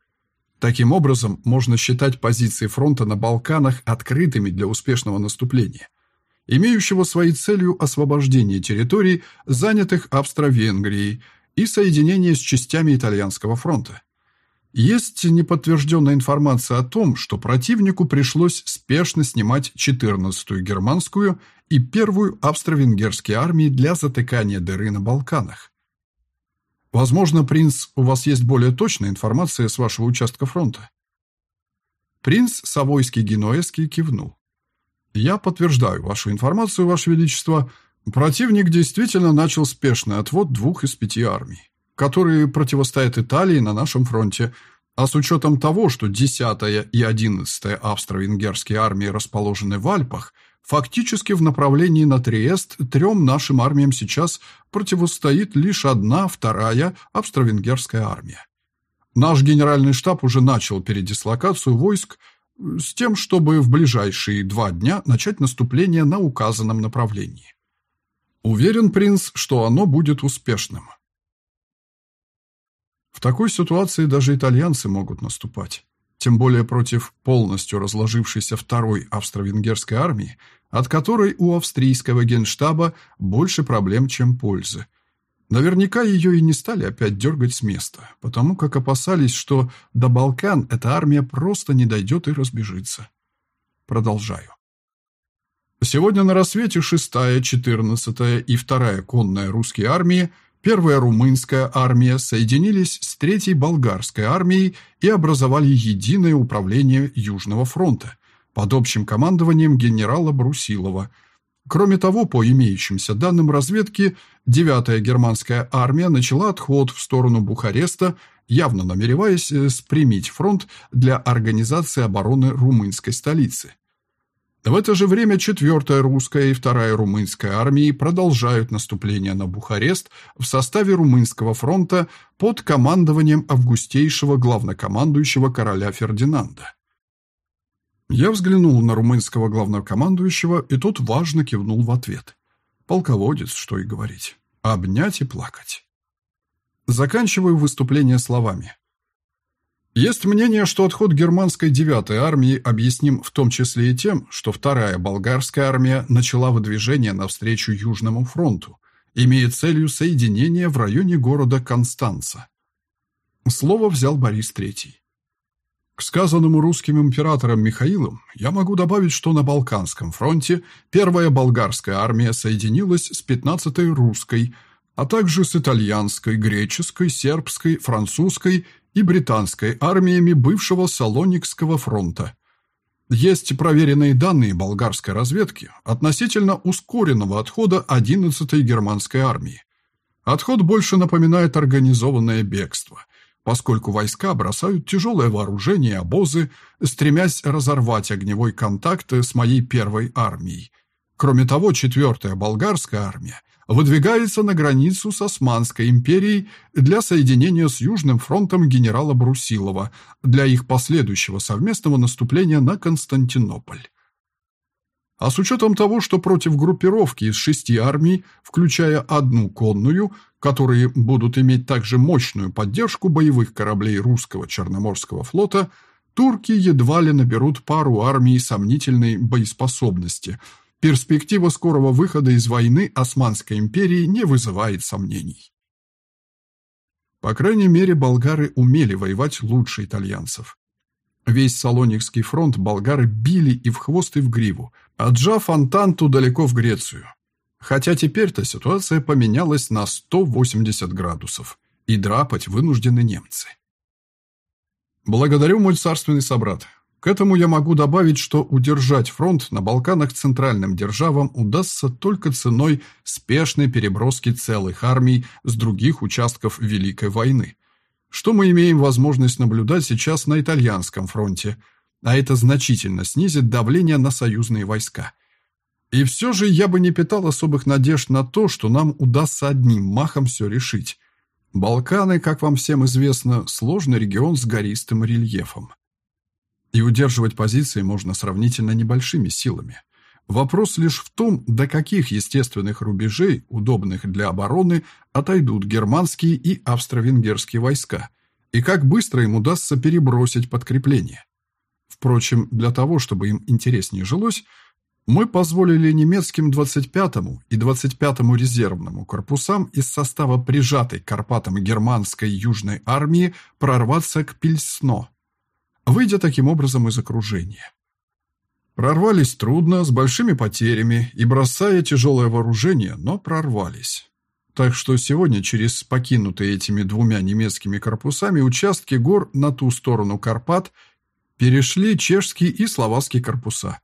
Таким образом, можно считать позиции фронта на Балканах открытыми для успешного наступления, имеющего своей целью освобождение территорий, занятых Австро-Венгрией, и соединение с частями итальянского фронта. Есть неподтвержденная информация о том, что противнику пришлось спешно снимать 14-ю германскую и первую австро-венгерские армии для затыкания дыры на Балканах. Возможно, принц, у вас есть более точная информация с вашего участка фронта. Принц Савойский Генуэзский кивнул. Я подтверждаю вашу информацию, ваше величество. Противник действительно начал спешный отвод двух из пяти армий, которые противостоят Италии на нашем фронте. А с учетом того, что 10-я и 11-я австро-венгерские армии расположены в Альпах – Фактически в направлении на Триест трем нашим армиям сейчас противостоит лишь одна, вторая австро-венгерская армия. Наш генеральный штаб уже начал передислокацию войск с тем, чтобы в ближайшие два дня начать наступление на указанном направлении. Уверен, принц, что оно будет успешным. В такой ситуации даже итальянцы могут наступать тем более против полностью разложившейся второй австро-венгерской армии, от которой у австрийского генштаба больше проблем, чем пользы. Наверняка ее и не стали опять дергать с места, потому как опасались, что до Балкан эта армия просто не дойдет и разбежится. Продолжаю. Сегодня на рассвете 6-я, 14-я и 2-я конная русские армии – Первая румынская армия соединились с Третьей болгарской армией и образовали единое управление Южного фронта под общим командованием генерала Брусилова. Кроме того, по имеющимся данным разведки, 9-я германская армия начала отход в сторону Бухареста, явно намереваясь э, спрямить фронт для организации обороны румынской столицы. В это же время 4-я русская и 2-я румынская армии продолжают наступление на Бухарест в составе Румынского фронта под командованием августейшего главнокомандующего короля Фердинанда. Я взглянул на румынского главнокомандующего, и тот важно кивнул в ответ. Полководец, что и говорить. Обнять и плакать. Заканчиваю выступление словами. Есть мнение, что отход германской 9-й армии объясним в том числе и тем, что вторая болгарская армия начала выдвижение навстречу Южному фронту, имея целью соединения в районе города Констанца. Слово взял Борис III. К сказанному русским императором Михаилом я могу добавить, что на Балканском фронте первая болгарская армия соединилась с 15-й русской, а также с итальянской, греческой, сербской, французской и британской армиями бывшего Салоникского фронта. Есть проверенные данные болгарской разведки относительно ускоренного отхода 11-й германской армии. Отход больше напоминает организованное бегство, поскольку войска бросают тяжелое вооружение и обозы, стремясь разорвать огневой контакт с моей первой армией. Кроме того, 4-я болгарская армия выдвигается на границу с Османской империей для соединения с Южным фронтом генерала Брусилова для их последующего совместного наступления на Константинополь. А с учетом того, что против группировки из шести армий, включая одну конную, которые будут иметь также мощную поддержку боевых кораблей русского Черноморского флота, турки едва ли наберут пару армий сомнительной боеспособности – Перспектива скорого выхода из войны Османской империи не вызывает сомнений. По крайней мере, болгары умели воевать лучше итальянцев. Весь Салоникский фронт болгары били и в хвост, и в гриву, отжав Антанту далеко в Грецию. Хотя теперь-то ситуация поменялась на 180 градусов, и драпать вынуждены немцы. Благодарю, мой царственный собрат. К этому я могу добавить, что удержать фронт на Балканах центральным державам удастся только ценой спешной переброски целых армий с других участков Великой войны. Что мы имеем возможность наблюдать сейчас на итальянском фронте, а это значительно снизит давление на союзные войска. И все же я бы не питал особых надежд на то, что нам удастся одним махом все решить. Балканы, как вам всем известно, сложный регион с гористым рельефом. И удерживать позиции можно сравнительно небольшими силами. Вопрос лишь в том, до каких естественных рубежей, удобных для обороны, отойдут германские и австро-венгерские войска, и как быстро им удастся перебросить подкрепление. Впрочем, для того, чтобы им интереснее жилось, мы позволили немецким 25-му и 25-му резервному корпусам из состава прижатой Карпатам германской южной армии прорваться к Пильсно, выйдя таким образом из окружения. Прорвались трудно, с большими потерями и бросая тяжелое вооружение, но прорвались. Так что сегодня через покинутые этими двумя немецкими корпусами участки гор на ту сторону Карпат перешли чешские и словацкие корпуса.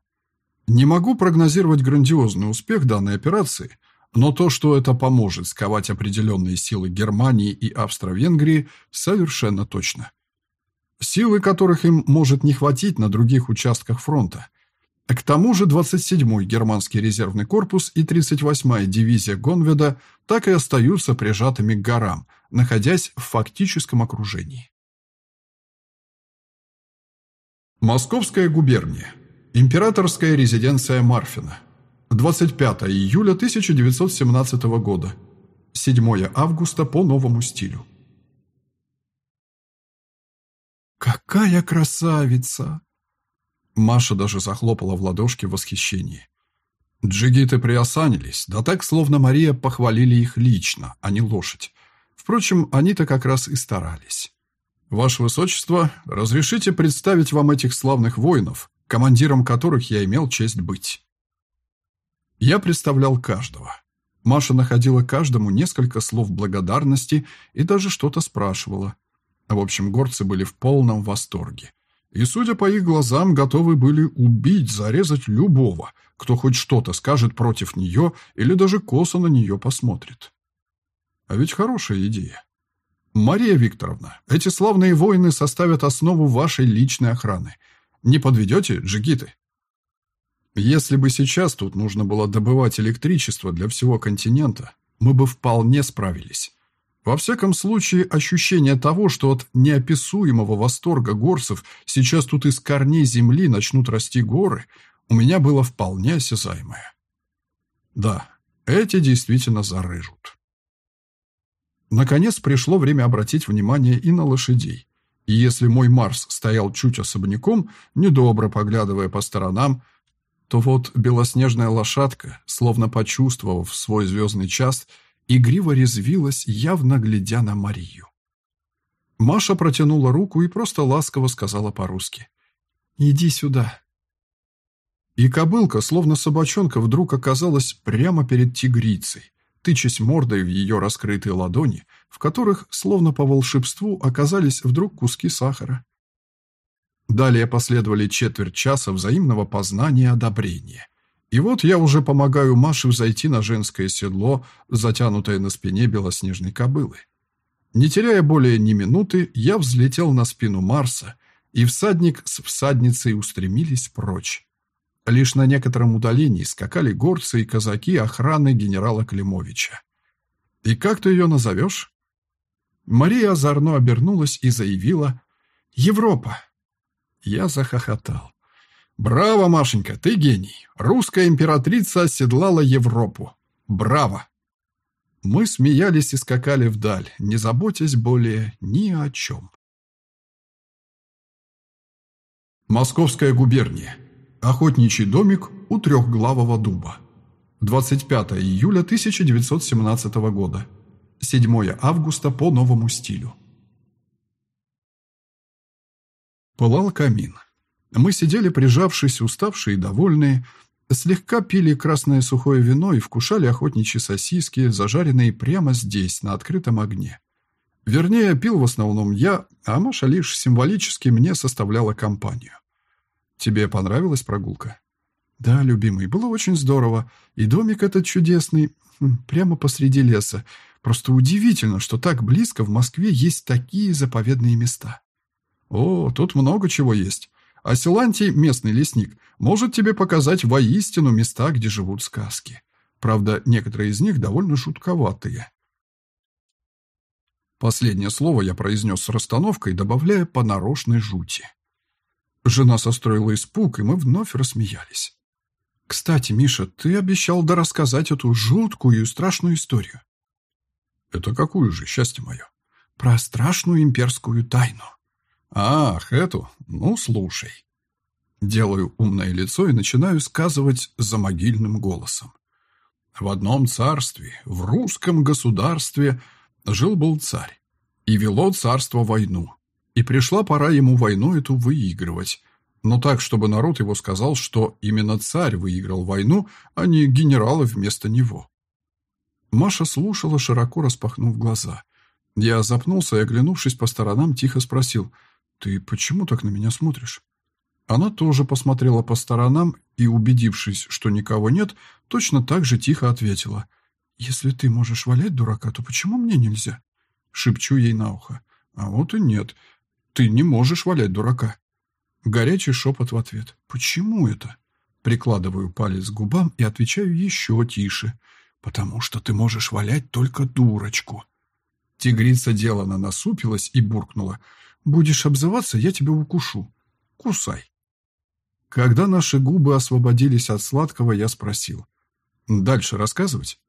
Не могу прогнозировать грандиозный успех данной операции, но то, что это поможет сковать определенные силы Германии и Австро-Венгрии, совершенно точно силы которых им может не хватить на других участках фронта. К тому же 27-й германский резервный корпус и 38-я дивизия Гонведа так и остаются прижатыми к горам, находясь в фактическом окружении. Московская губерния. Императорская резиденция Марфина. 25 июля 1917 года. 7 августа по новому стилю. «Какая красавица!» Маша даже захлопала в ладошки в восхищении. Джигиты приосанились, да так, словно Мария похвалили их лично, а не лошадь. Впрочем, они-то как раз и старались. «Ваше Высочество, разрешите представить вам этих славных воинов, командиром которых я имел честь быть». Я представлял каждого. Маша находила каждому несколько слов благодарности и даже что-то спрашивала. В общем, горцы были в полном восторге. И, судя по их глазам, готовы были убить, зарезать любого, кто хоть что-то скажет против нее или даже косо на нее посмотрит. А ведь хорошая идея. Мария Викторовна, эти славные воины составят основу вашей личной охраны. Не подведете, джигиты? Если бы сейчас тут нужно было добывать электричество для всего континента, мы бы вполне справились. Во всяком случае, ощущение того, что от неописуемого восторга горцев сейчас тут из корней земли начнут расти горы, у меня было вполне осязаемое. Да, эти действительно зарыжут. Наконец пришло время обратить внимание и на лошадей. И если мой Марс стоял чуть особняком, недобро поглядывая по сторонам, то вот белоснежная лошадка, словно почувствовав свой звездный час, — игриво резвилась, явно глядя на Марию. Маша протянула руку и просто ласково сказала по-русски. «Иди сюда». И кобылка, словно собачонка, вдруг оказалась прямо перед тигрицей, тычась мордой в ее раскрытые ладони, в которых, словно по волшебству, оказались вдруг куски сахара. Далее последовали четверть часа взаимного познания и одобрения. И вот я уже помогаю Маше взойти на женское седло, затянутое на спине белоснежной кобылы. Не теряя более ни минуты, я взлетел на спину Марса, и всадник с всадницей устремились прочь. Лишь на некотором удалении скакали горцы и казаки охраны генерала Климовича. «И как ты ее назовешь?» Мария озорно обернулась и заявила «Европа». Я захохотал. «Браво, Машенька, ты гений! Русская императрица оседлала Европу! Браво!» Мы смеялись и скакали вдаль, не заботясь более ни о чем. Московская губерния. Охотничий домик у трехглавого дуба. 25 июля 1917 года. 7 августа по новому стилю. Пылал камин. Мы сидели, прижавшись, уставшие и довольные, слегка пили красное сухое вино и вкушали охотничьи сосиски, зажаренные прямо здесь, на открытом огне. Вернее, пил в основном я, а Маша лишь символически мне составляла компанию. Тебе понравилась прогулка? Да, любимый, было очень здорово. И домик этот чудесный, хм, прямо посреди леса. Просто удивительно, что так близко в Москве есть такие заповедные места. О, тут много чего есть. А Силантий, местный лесник, может тебе показать воистину места, где живут сказки. Правда, некоторые из них довольно жутковатые. Последнее слово я произнес с расстановкой, добавляя по нарочной жути. Жена состроила испуг, и мы вновь рассмеялись. «Кстати, Миша, ты обещал дорассказать эту жуткую и страшную историю». «Это какую же, счастье мое?» «Про страшную имперскую тайну». «Ах, эту? Ну, слушай». Делаю умное лицо и начинаю сказывать за могильным голосом. В одном царстве, в русском государстве, жил-был царь, и вело царство войну. И пришла пора ему войну эту выигрывать. Но так, чтобы народ его сказал, что именно царь выиграл войну, а не генералы вместо него. Маша слушала, широко распахнув глаза. Я запнулся и, оглянувшись по сторонам, тихо спросил, «Ты почему так на меня смотришь?» Она тоже посмотрела по сторонам и, убедившись, что никого нет, точно так же тихо ответила, «Если ты можешь валять дурака, то почему мне нельзя?» Шепчу ей на ухо. «А вот и нет. Ты не можешь валять дурака. Горячий шепот в ответ. Почему это? Прикладываю палец к губам и отвечаю еще тише. Потому что ты можешь валять только дурочку. Тигрица делано насупилась и буркнула. Будешь обзываться, я тебя укушу. Кусай. Когда наши губы освободились от сладкого, я спросил. Дальше рассказывать?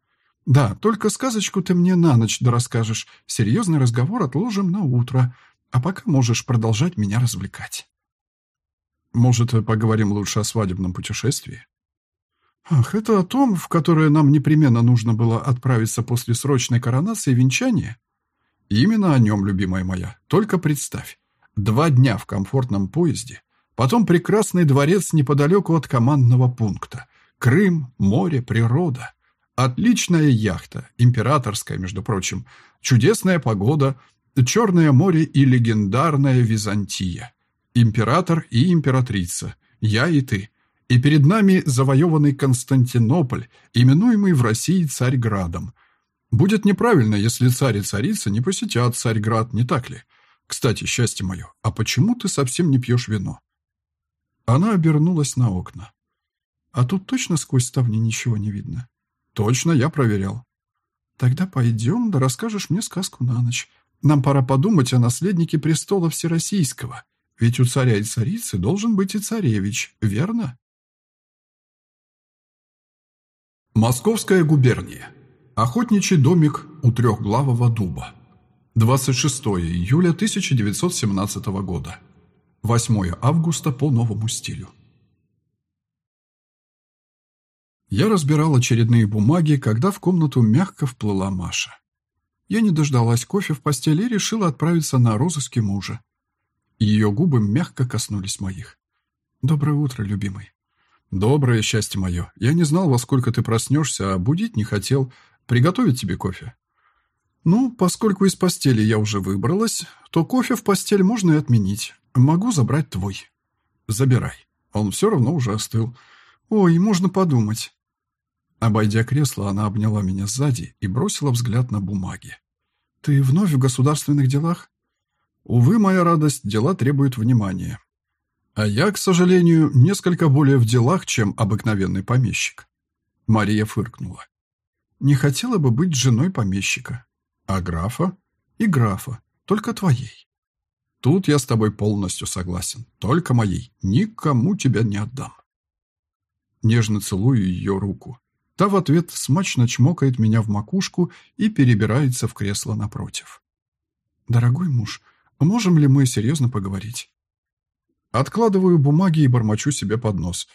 Да, только сказочку ты мне на ночь да расскажешь. Серьезный разговор отложим на утро. А пока можешь продолжать меня развлекать. Может, поговорим лучше о свадебном путешествии? Ах, это о том, в которое нам непременно нужно было отправиться после срочной коронации и венчания? Именно о нем, любимая моя. Только представь. Два дня в комфортном поезде, потом прекрасный дворец неподалеку от командного пункта. Крым, море, природа. Отличная яхта, императорская, между прочим. Чудесная погода — Черное море и легендарная Византия. Император и императрица. Я и ты. И перед нами завоеванный Константинополь, именуемый в России Царьградом. Будет неправильно, если царь и царица не посетят Царьград, не так ли? Кстати, счастье мое, а почему ты совсем не пьешь вино? Она обернулась на окна. А тут точно сквозь ставни ничего не видно? Точно, я проверял. Тогда пойдем, да расскажешь мне сказку на ночь. Нам пора подумать о наследнике престола Всероссийского. Ведь у царя и царицы должен быть и царевич, верно? Московская губерния. Охотничий домик у трехглавого дуба. 26 июля 1917 года. 8 августа по новому стилю. Я разбирал очередные бумаги, когда в комнату мягко вплыла Маша. Я не дождалась кофе в постели и решила отправиться на розыски мужа. Ее губы мягко коснулись моих. «Доброе утро, любимый». «Доброе счастье мое. Я не знал, во сколько ты проснешься, а будить не хотел. Приготовить тебе кофе?» «Ну, поскольку из постели я уже выбралась, то кофе в постель можно и отменить. Могу забрать твой». «Забирай. Он все равно уже остыл. Ой, можно подумать». Обойдя кресло, она обняла меня сзади и бросила взгляд на бумаги. «Ты вновь в государственных делах?» «Увы, моя радость, дела требуют внимания. А я, к сожалению, несколько более в делах, чем обыкновенный помещик». Мария фыркнула. «Не хотела бы быть женой помещика. А графа? И графа, только твоей. Тут я с тобой полностью согласен. Только моей. Никому тебя не отдам. Нежно целую ее руку. Та в ответ смачно чмокает меня в макушку и перебирается в кресло напротив. «Дорогой муж, можем ли мы серьезно поговорить?» Откладываю бумаги и бормочу себе под нос.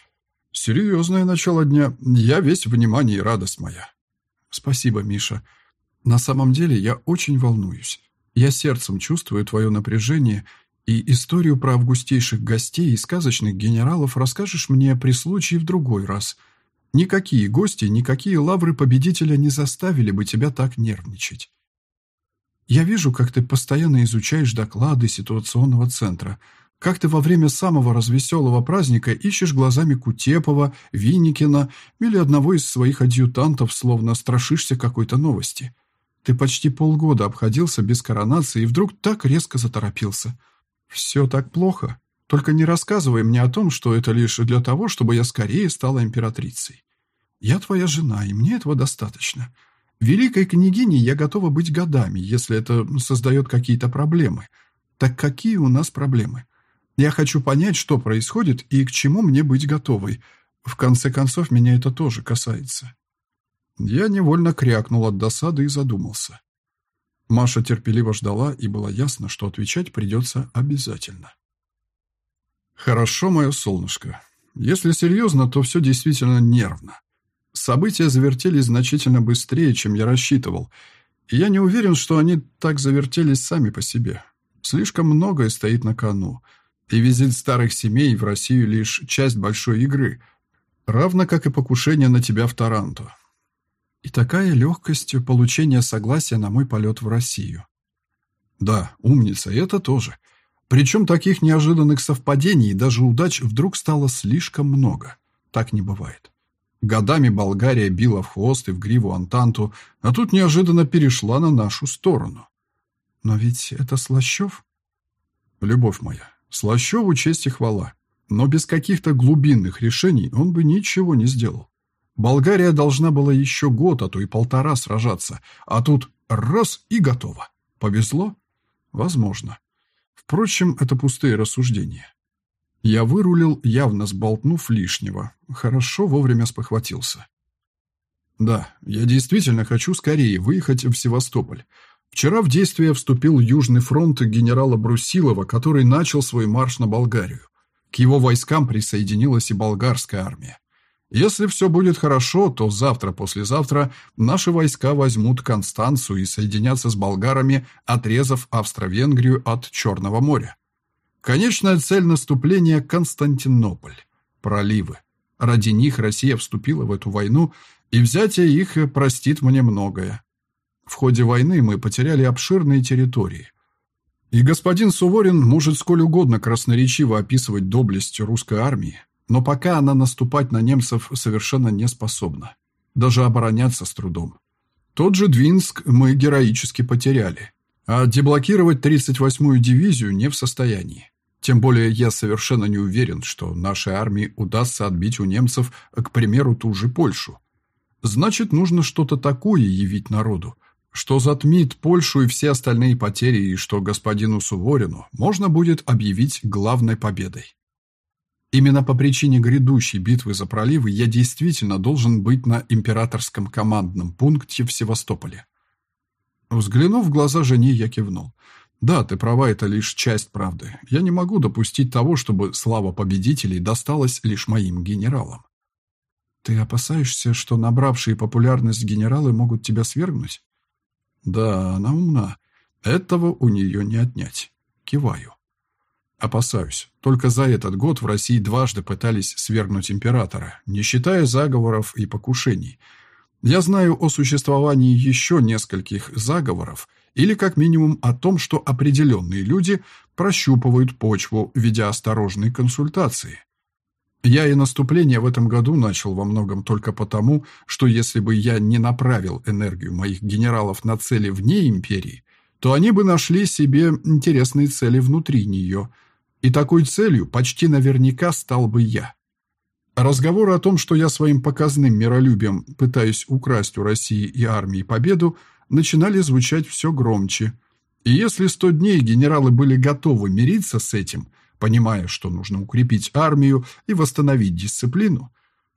«Серьезное начало дня. Я весь внимание и радость моя». «Спасибо, Миша. На самом деле я очень волнуюсь. Я сердцем чувствую твое напряжение, и историю про августейших гостей и сказочных генералов расскажешь мне при случае в другой раз. Никакие гости, никакие лавры победителя не заставили бы тебя так нервничать. Я вижу, как ты постоянно изучаешь доклады ситуационного центра, как ты во время самого развеселого праздника ищешь глазами Кутепова, Винникина или одного из своих адъютантов, словно страшишься какой-то новости. Ты почти полгода обходился без коронации и вдруг так резко заторопился. Все так плохо. Только не рассказывай мне о том, что это лишь для того, чтобы я скорее стала императрицей. Я твоя жена, и мне этого достаточно. Великой княгиней я готова быть годами, если это создает какие-то проблемы. Так какие у нас проблемы? Я хочу понять, что происходит и к чему мне быть готовой. В конце концов, меня это тоже касается. Я невольно крякнул от досады и задумался. Маша терпеливо ждала, и было ясно, что отвечать придется обязательно. «Хорошо, мое солнышко. Если серьезно, то все действительно нервно. События завертелись значительно быстрее, чем я рассчитывал, и я не уверен, что они так завертелись сами по себе. Слишком многое стоит на кону, и визит старых семей в Россию лишь часть большой игры, равно как и покушение на тебя в Таранто. И такая легкость получения согласия на мой полет в Россию. Да, умница, это тоже. Причем таких неожиданных совпадений и даже удач вдруг стало слишком много. Так не бывает. Годами Болгария била в хвост и в гриву Антанту, а тут неожиданно перешла на нашу сторону. Но ведь это Слащев? Любовь моя, Слащеву честь и хвала. Но без каких-то глубинных решений он бы ничего не сделал. Болгария должна была еще год, а то и полтора сражаться, а тут раз и готово. Повезло? Возможно. Впрочем, это пустые рассуждения. Я вырулил, явно сболтнув лишнего. Хорошо вовремя спохватился. Да, я действительно хочу скорее выехать в Севастополь. Вчера в действие вступил Южный фронт генерала Брусилова, который начал свой марш на Болгарию. К его войскам присоединилась и болгарская армия. Если все будет хорошо, то завтра-послезавтра наши войска возьмут Констанцию и соединятся с болгарами, отрезав Австро-Венгрию от Черного моря. Конечная цель наступления – Константинополь. Проливы. Ради них Россия вступила в эту войну, и взятие их простит мне многое. В ходе войны мы потеряли обширные территории. И господин Суворин может сколь угодно красноречиво описывать доблесть русской армии, но пока она наступать на немцев совершенно не способна. Даже обороняться с трудом. Тот же Двинск мы героически потеряли, а деблокировать 38-ю дивизию не в состоянии. Тем более я совершенно не уверен, что нашей армии удастся отбить у немцев, к примеру, ту же Польшу. Значит, нужно что-то такое явить народу, что затмит Польшу и все остальные потери, и что господину Суворину можно будет объявить главной победой. Именно по причине грядущей битвы за проливы я действительно должен быть на императорском командном пункте в Севастополе. Взглянув в глаза жене, я кивнул. Да, ты права, это лишь часть правды. Я не могу допустить того, чтобы слава победителей досталась лишь моим генералам. Ты опасаешься, что набравшие популярность генералы могут тебя свергнуть? Да, она умна. Этого у нее не отнять. Киваю. Опасаюсь. Только за этот год в России дважды пытались свергнуть императора, не считая заговоров и покушений. Я знаю о существовании еще нескольких заговоров, или как минимум о том, что определенные люди прощупывают почву, ведя осторожные консультации. Я и наступление в этом году начал во многом только потому, что если бы я не направил энергию моих генералов на цели вне империи, то они бы нашли себе интересные цели внутри нее, и такой целью почти наверняка стал бы я. Разговоры о том, что я своим показным миролюбием пытаюсь украсть у России и армии победу, начинали звучать все громче. И если сто дней генералы были готовы мириться с этим, понимая, что нужно укрепить армию и восстановить дисциплину,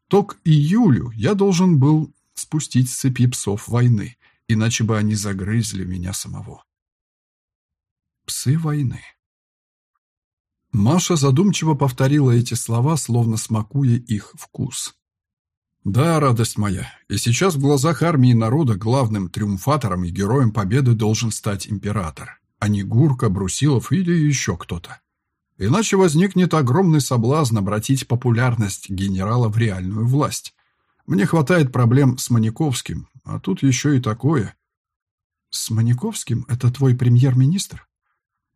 то к июлю я должен был спустить с цепи псов войны, иначе бы они загрызли меня самого. Псы войны. Маша задумчиво повторила эти слова, словно смакуя их вкус. «Да, радость моя, и сейчас в глазах армии народа главным триумфатором и героем победы должен стать император, а не Гурка, Брусилов или еще кто-то. Иначе возникнет огромный соблазн обратить популярность генерала в реальную власть. Мне хватает проблем с Маниковским, а тут еще и такое». «С Маниковским? Это твой премьер-министр?»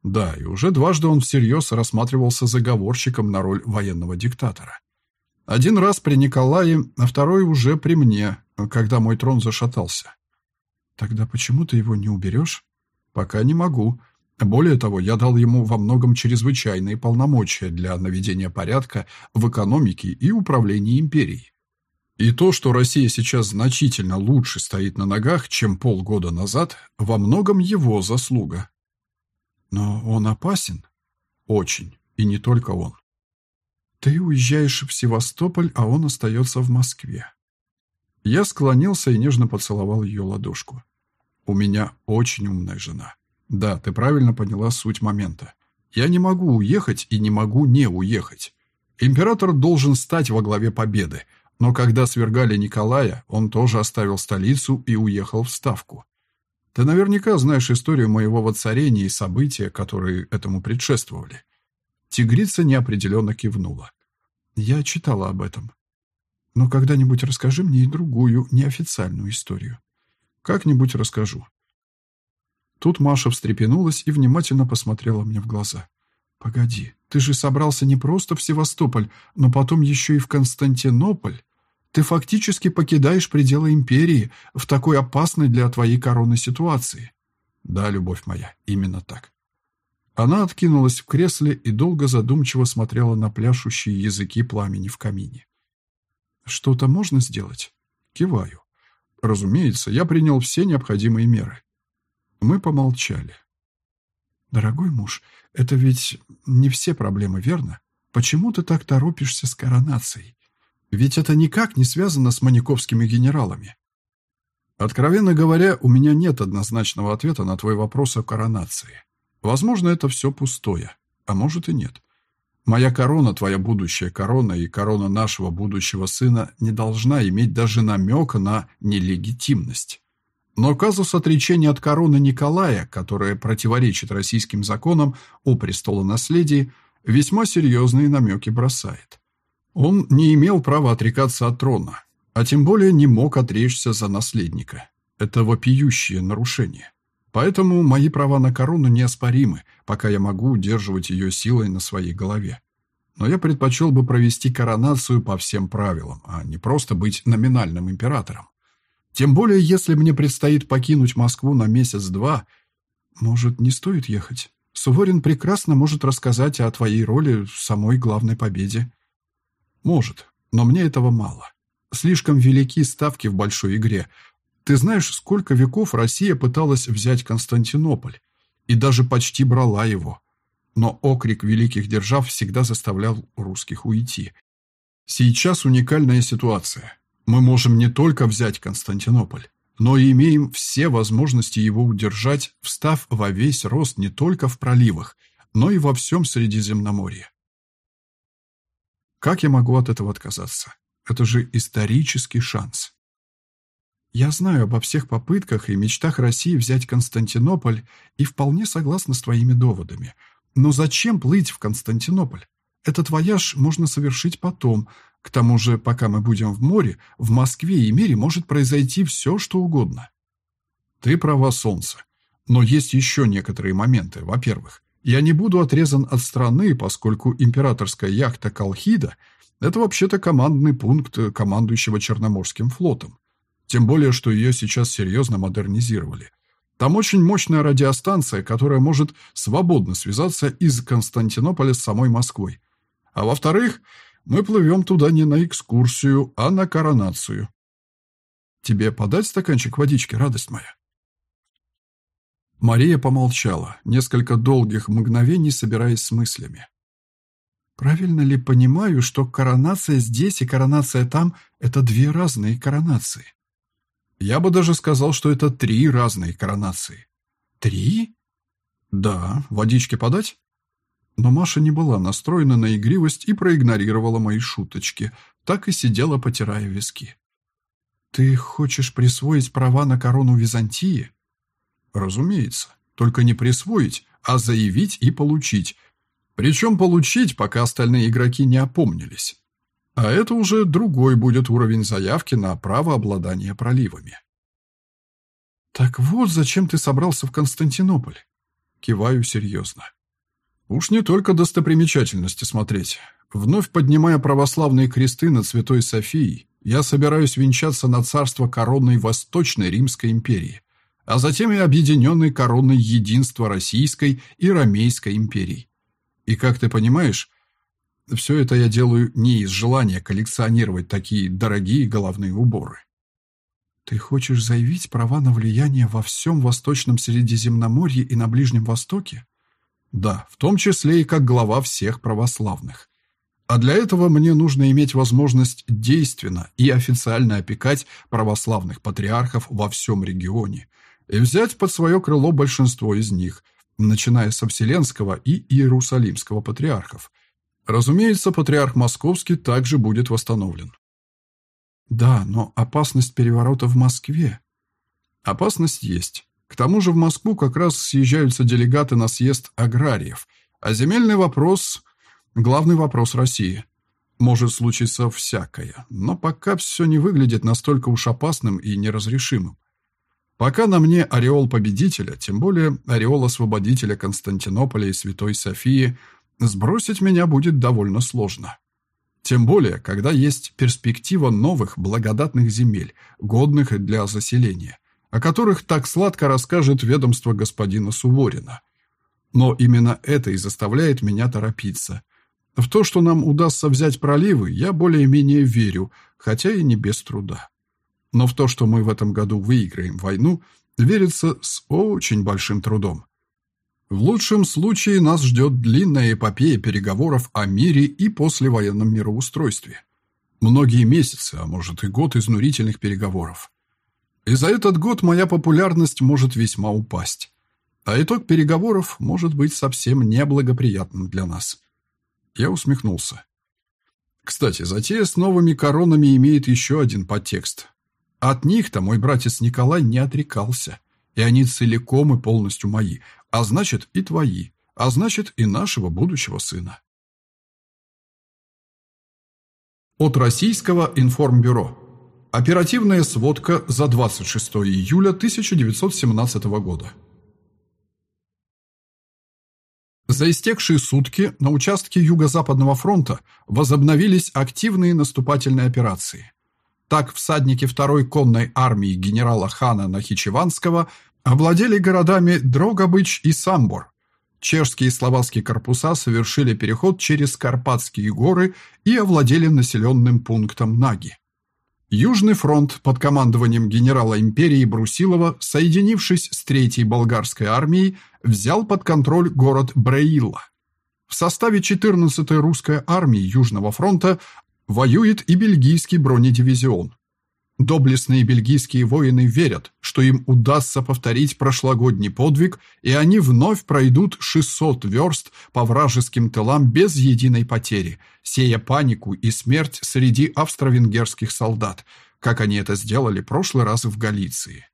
Да, и уже дважды он всерьез рассматривался заговорщиком на роль военного диктатора. Один раз при Николае, а второй уже при мне, когда мой трон зашатался. Тогда почему ты его не уберешь? Пока не могу. Более того, я дал ему во многом чрезвычайные полномочия для наведения порядка в экономике и управлении империей. И то, что Россия сейчас значительно лучше стоит на ногах, чем полгода назад, во многом его заслуга. Но он опасен? Очень. И не только он. Ты уезжаешь в Севастополь, а он остается в Москве. Я склонился и нежно поцеловал ее ладошку. У меня очень умная жена. Да, ты правильно поняла суть момента. Я не могу уехать и не могу не уехать. Император должен стать во главе победы, но когда свергали Николая, он тоже оставил столицу и уехал в Ставку. Ты наверняка знаешь историю моего воцарения и события, которые этому предшествовали. Тигрица неопределенно кивнула. Я читала об этом. Но когда-нибудь расскажи мне и другую, неофициальную историю. Как-нибудь расскажу. Тут Маша встрепенулась и внимательно посмотрела мне в глаза. «Погоди, ты же собрался не просто в Севастополь, но потом еще и в Константинополь. Ты фактически покидаешь пределы империи в такой опасной для твоей короны ситуации. Да, любовь моя, именно так. Она откинулась в кресле и долго задумчиво смотрела на пляшущие языки пламени в камине. Что-то можно сделать? Киваю. Разумеется, я принял все необходимые меры. Мы помолчали. Дорогой муж, это ведь не все проблемы, верно? Почему ты так торопишься с коронацией? Ведь это никак не связано с маниковскими генералами. Откровенно говоря, у меня нет однозначного ответа на твой вопрос о коронации. Возможно, это все пустое, а может и нет. Моя корона, твоя будущая корона и корона нашего будущего сына не должна иметь даже намека на нелегитимность. Но казус отречения от короны Николая, которая противоречит российским законам о престолонаследии, весьма серьезные намеки бросает. Он не имел права отрекаться от трона, а тем более не мог отречься за наследника. Это вопиющее нарушение. Поэтому мои права на корону неоспоримы, пока я могу удерживать ее силой на своей голове. Но я предпочел бы провести коронацию по всем правилам, а не просто быть номинальным императором. Тем более, если мне предстоит покинуть Москву на месяц-два, может, не стоит ехать? Суворин прекрасно может рассказать о твоей роли в самой главной победе. Может, но мне этого мало. Слишком велики ставки в большой игре. Ты знаешь, сколько веков Россия пыталась взять Константинополь и даже почти брала его. Но окрик великих держав всегда заставлял русских уйти. Сейчас уникальная ситуация. Мы можем не только взять Константинополь, но и имеем все возможности его удержать, встав во весь рост не только в проливах, но и во всем Средиземноморье. Как я могу от этого отказаться? Это же исторический шанс. Я знаю обо всех попытках и мечтах России взять Константинополь и вполне согласна с твоими доводами. Но зачем плыть в Константинополь? Этот вояж можно совершить потом, К тому же, пока мы будем в море, в Москве и мире может произойти все, что угодно. Ты права, солнце. Но есть еще некоторые моменты. Во-первых, я не буду отрезан от страны, поскольку императорская яхта «Колхида» — это вообще-то командный пункт командующего Черноморским флотом. Тем более, что ее сейчас серьезно модернизировали. Там очень мощная радиостанция, которая может свободно связаться из Константинополя с самой Москвой. А во-вторых, мы плывем туда не на экскурсию, а на коронацию. Тебе подать стаканчик водички, радость моя?» Мария помолчала, несколько долгих мгновений собираясь с мыслями. «Правильно ли понимаю, что коронация здесь и коронация там — это две разные коронации?» Я бы даже сказал, что это три разные коронации. Три? Да, водички подать? Но Маша не была настроена на игривость и проигнорировала мои шуточки, так и сидела, потирая виски. «Ты хочешь присвоить права на корону Византии?» «Разумеется. Только не присвоить, а заявить и получить. Причем получить, пока остальные игроки не опомнились. А это уже другой будет уровень заявки на право обладания проливами. «Так вот, зачем ты собрался в Константинополь?» Киваю серьезно. «Уж не только достопримечательности смотреть. Вновь поднимая православные кресты над Святой Софией, я собираюсь венчаться на царство коронной Восточной Римской империи, а затем и объединенной короной единства Российской и Ромейской империй. И, как ты понимаешь, все это я делаю не из желания коллекционировать такие дорогие головные уборы. Ты хочешь заявить права на влияние во всем Восточном Средиземноморье и на Ближнем Востоке? Да, в том числе и как глава всех православных. А для этого мне нужно иметь возможность действенно и официально опекать православных патриархов во всем регионе и взять под свое крыло большинство из них, начиная со Вселенского и Иерусалимского патриархов, Разумеется, патриарх Московский также будет восстановлен. Да, но опасность переворота в Москве. Опасность есть. К тому же в Москву как раз съезжаются делегаты на съезд аграриев, а земельный вопрос – главный вопрос России. Может случиться всякое, но пока все не выглядит настолько уж опасным и неразрешимым. Пока на мне ореол победителя, тем более ореол освободителя Константинополя и Святой Софии – Сбросить меня будет довольно сложно. Тем более, когда есть перспектива новых благодатных земель, годных для заселения, о которых так сладко расскажет ведомство господина Суворина. Но именно это и заставляет меня торопиться. В то, что нам удастся взять проливы, я более-менее верю, хотя и не без труда. Но в то, что мы в этом году выиграем войну, верится с очень большим трудом. В лучшем случае нас ждет длинная эпопея переговоров о мире и послевоенном мироустройстве. Многие месяцы, а может и год изнурительных переговоров. И за этот год моя популярность может весьма упасть. А итог переговоров может быть совсем неблагоприятным для нас. Я усмехнулся. Кстати, затея с новыми коронами имеет еще один подтекст. От них-то мой братец Николай не отрекался, и они целиком и полностью мои, а значит и твои, а значит и нашего будущего сына. От Российского информбюро. Оперативная сводка за 26 июля 1917 года. За истекшие сутки на участке Юго-Западного фронта возобновились активные наступательные операции. Так всадники второй конной армии генерала Хана Нахичеванского – овладели городами Дрогобыч и Самбор. Чешские и словацкие корпуса совершили переход через Карпатские горы и овладели населенным пунктом Наги. Южный фронт под командованием генерала империи Брусилова, соединившись с Третьей болгарской армией, взял под контроль город Бреилла. В составе 14-й русской армии Южного фронта воюет и бельгийский бронедивизион. Доблестные бельгийские воины верят, что им удастся повторить прошлогодний подвиг, и они вновь пройдут 600 верст по вражеским тылам без единой потери, сея панику и смерть среди австро-венгерских солдат, как они это сделали прошлый раз в Галиции.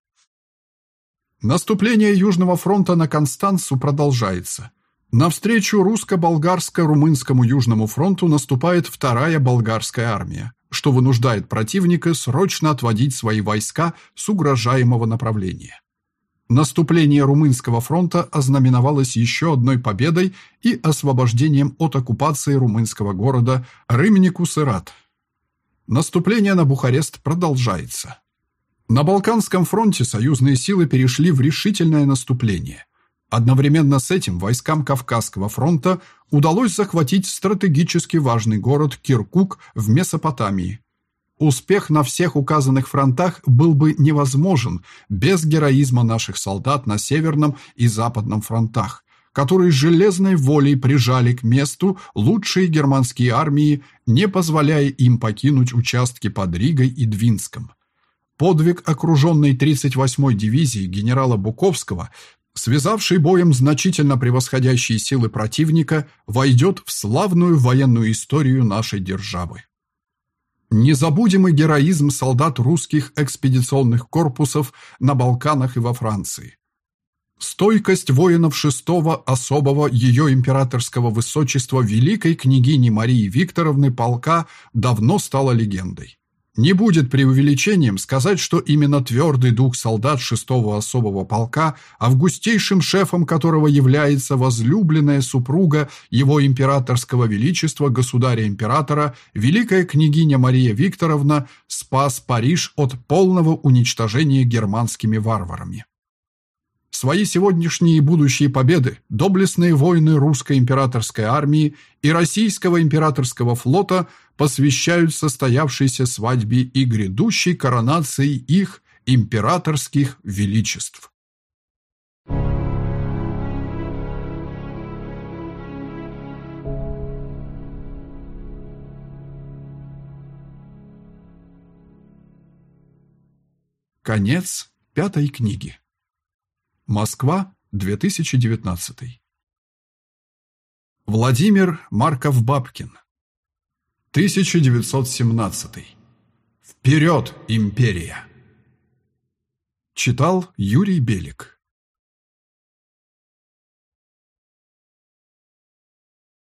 Наступление Южного фронта на Констанцу продолжается. Навстречу русско-болгарско-румынскому Южному фронту наступает вторая болгарская армия, что вынуждает противника срочно отводить свои войска с угрожаемого направления. Наступление Румынского фронта ознаменовалось еще одной победой и освобождением от оккупации румынского города Рымнику-Сырат. Наступление на Бухарест продолжается. На Балканском фронте союзные силы перешли в решительное наступление. Одновременно с этим войскам Кавказского фронта удалось захватить стратегически важный город Киркук в Месопотамии, Успех на всех указанных фронтах был бы невозможен без героизма наших солдат на Северном и Западном фронтах, которые железной волей прижали к месту лучшие германские армии, не позволяя им покинуть участки под Ригой и Двинском. Подвиг окруженной 38-й дивизии генерала Буковского, связавший боем значительно превосходящие силы противника, войдет в славную военную историю нашей державы. Не забудем и героизм солдат русских экспедиционных корпусов на Балканах и во Франции. Стойкость воинов шестого особого ее императорского высочества великой княгини Марии Викторовны полка давно стала легендой. Не будет преувеличением сказать, что именно твердый дух солдат шестого особого полка, августейшим шефом которого является возлюбленная супруга его императорского величества государя-императора, великая княгиня Мария Викторовна, спас Париж от полного уничтожения германскими варварами. Свои сегодняшние и будущие победы доблестные воины русской императорской армии и российского императорского флота посвящают состоявшейся свадьбе и грядущей коронации их императорских величеств. Конец пятой книги. Москва, 2019. Владимир Марков-Бабкин. 1917. Вперед, империя! Читал Юрий Белик.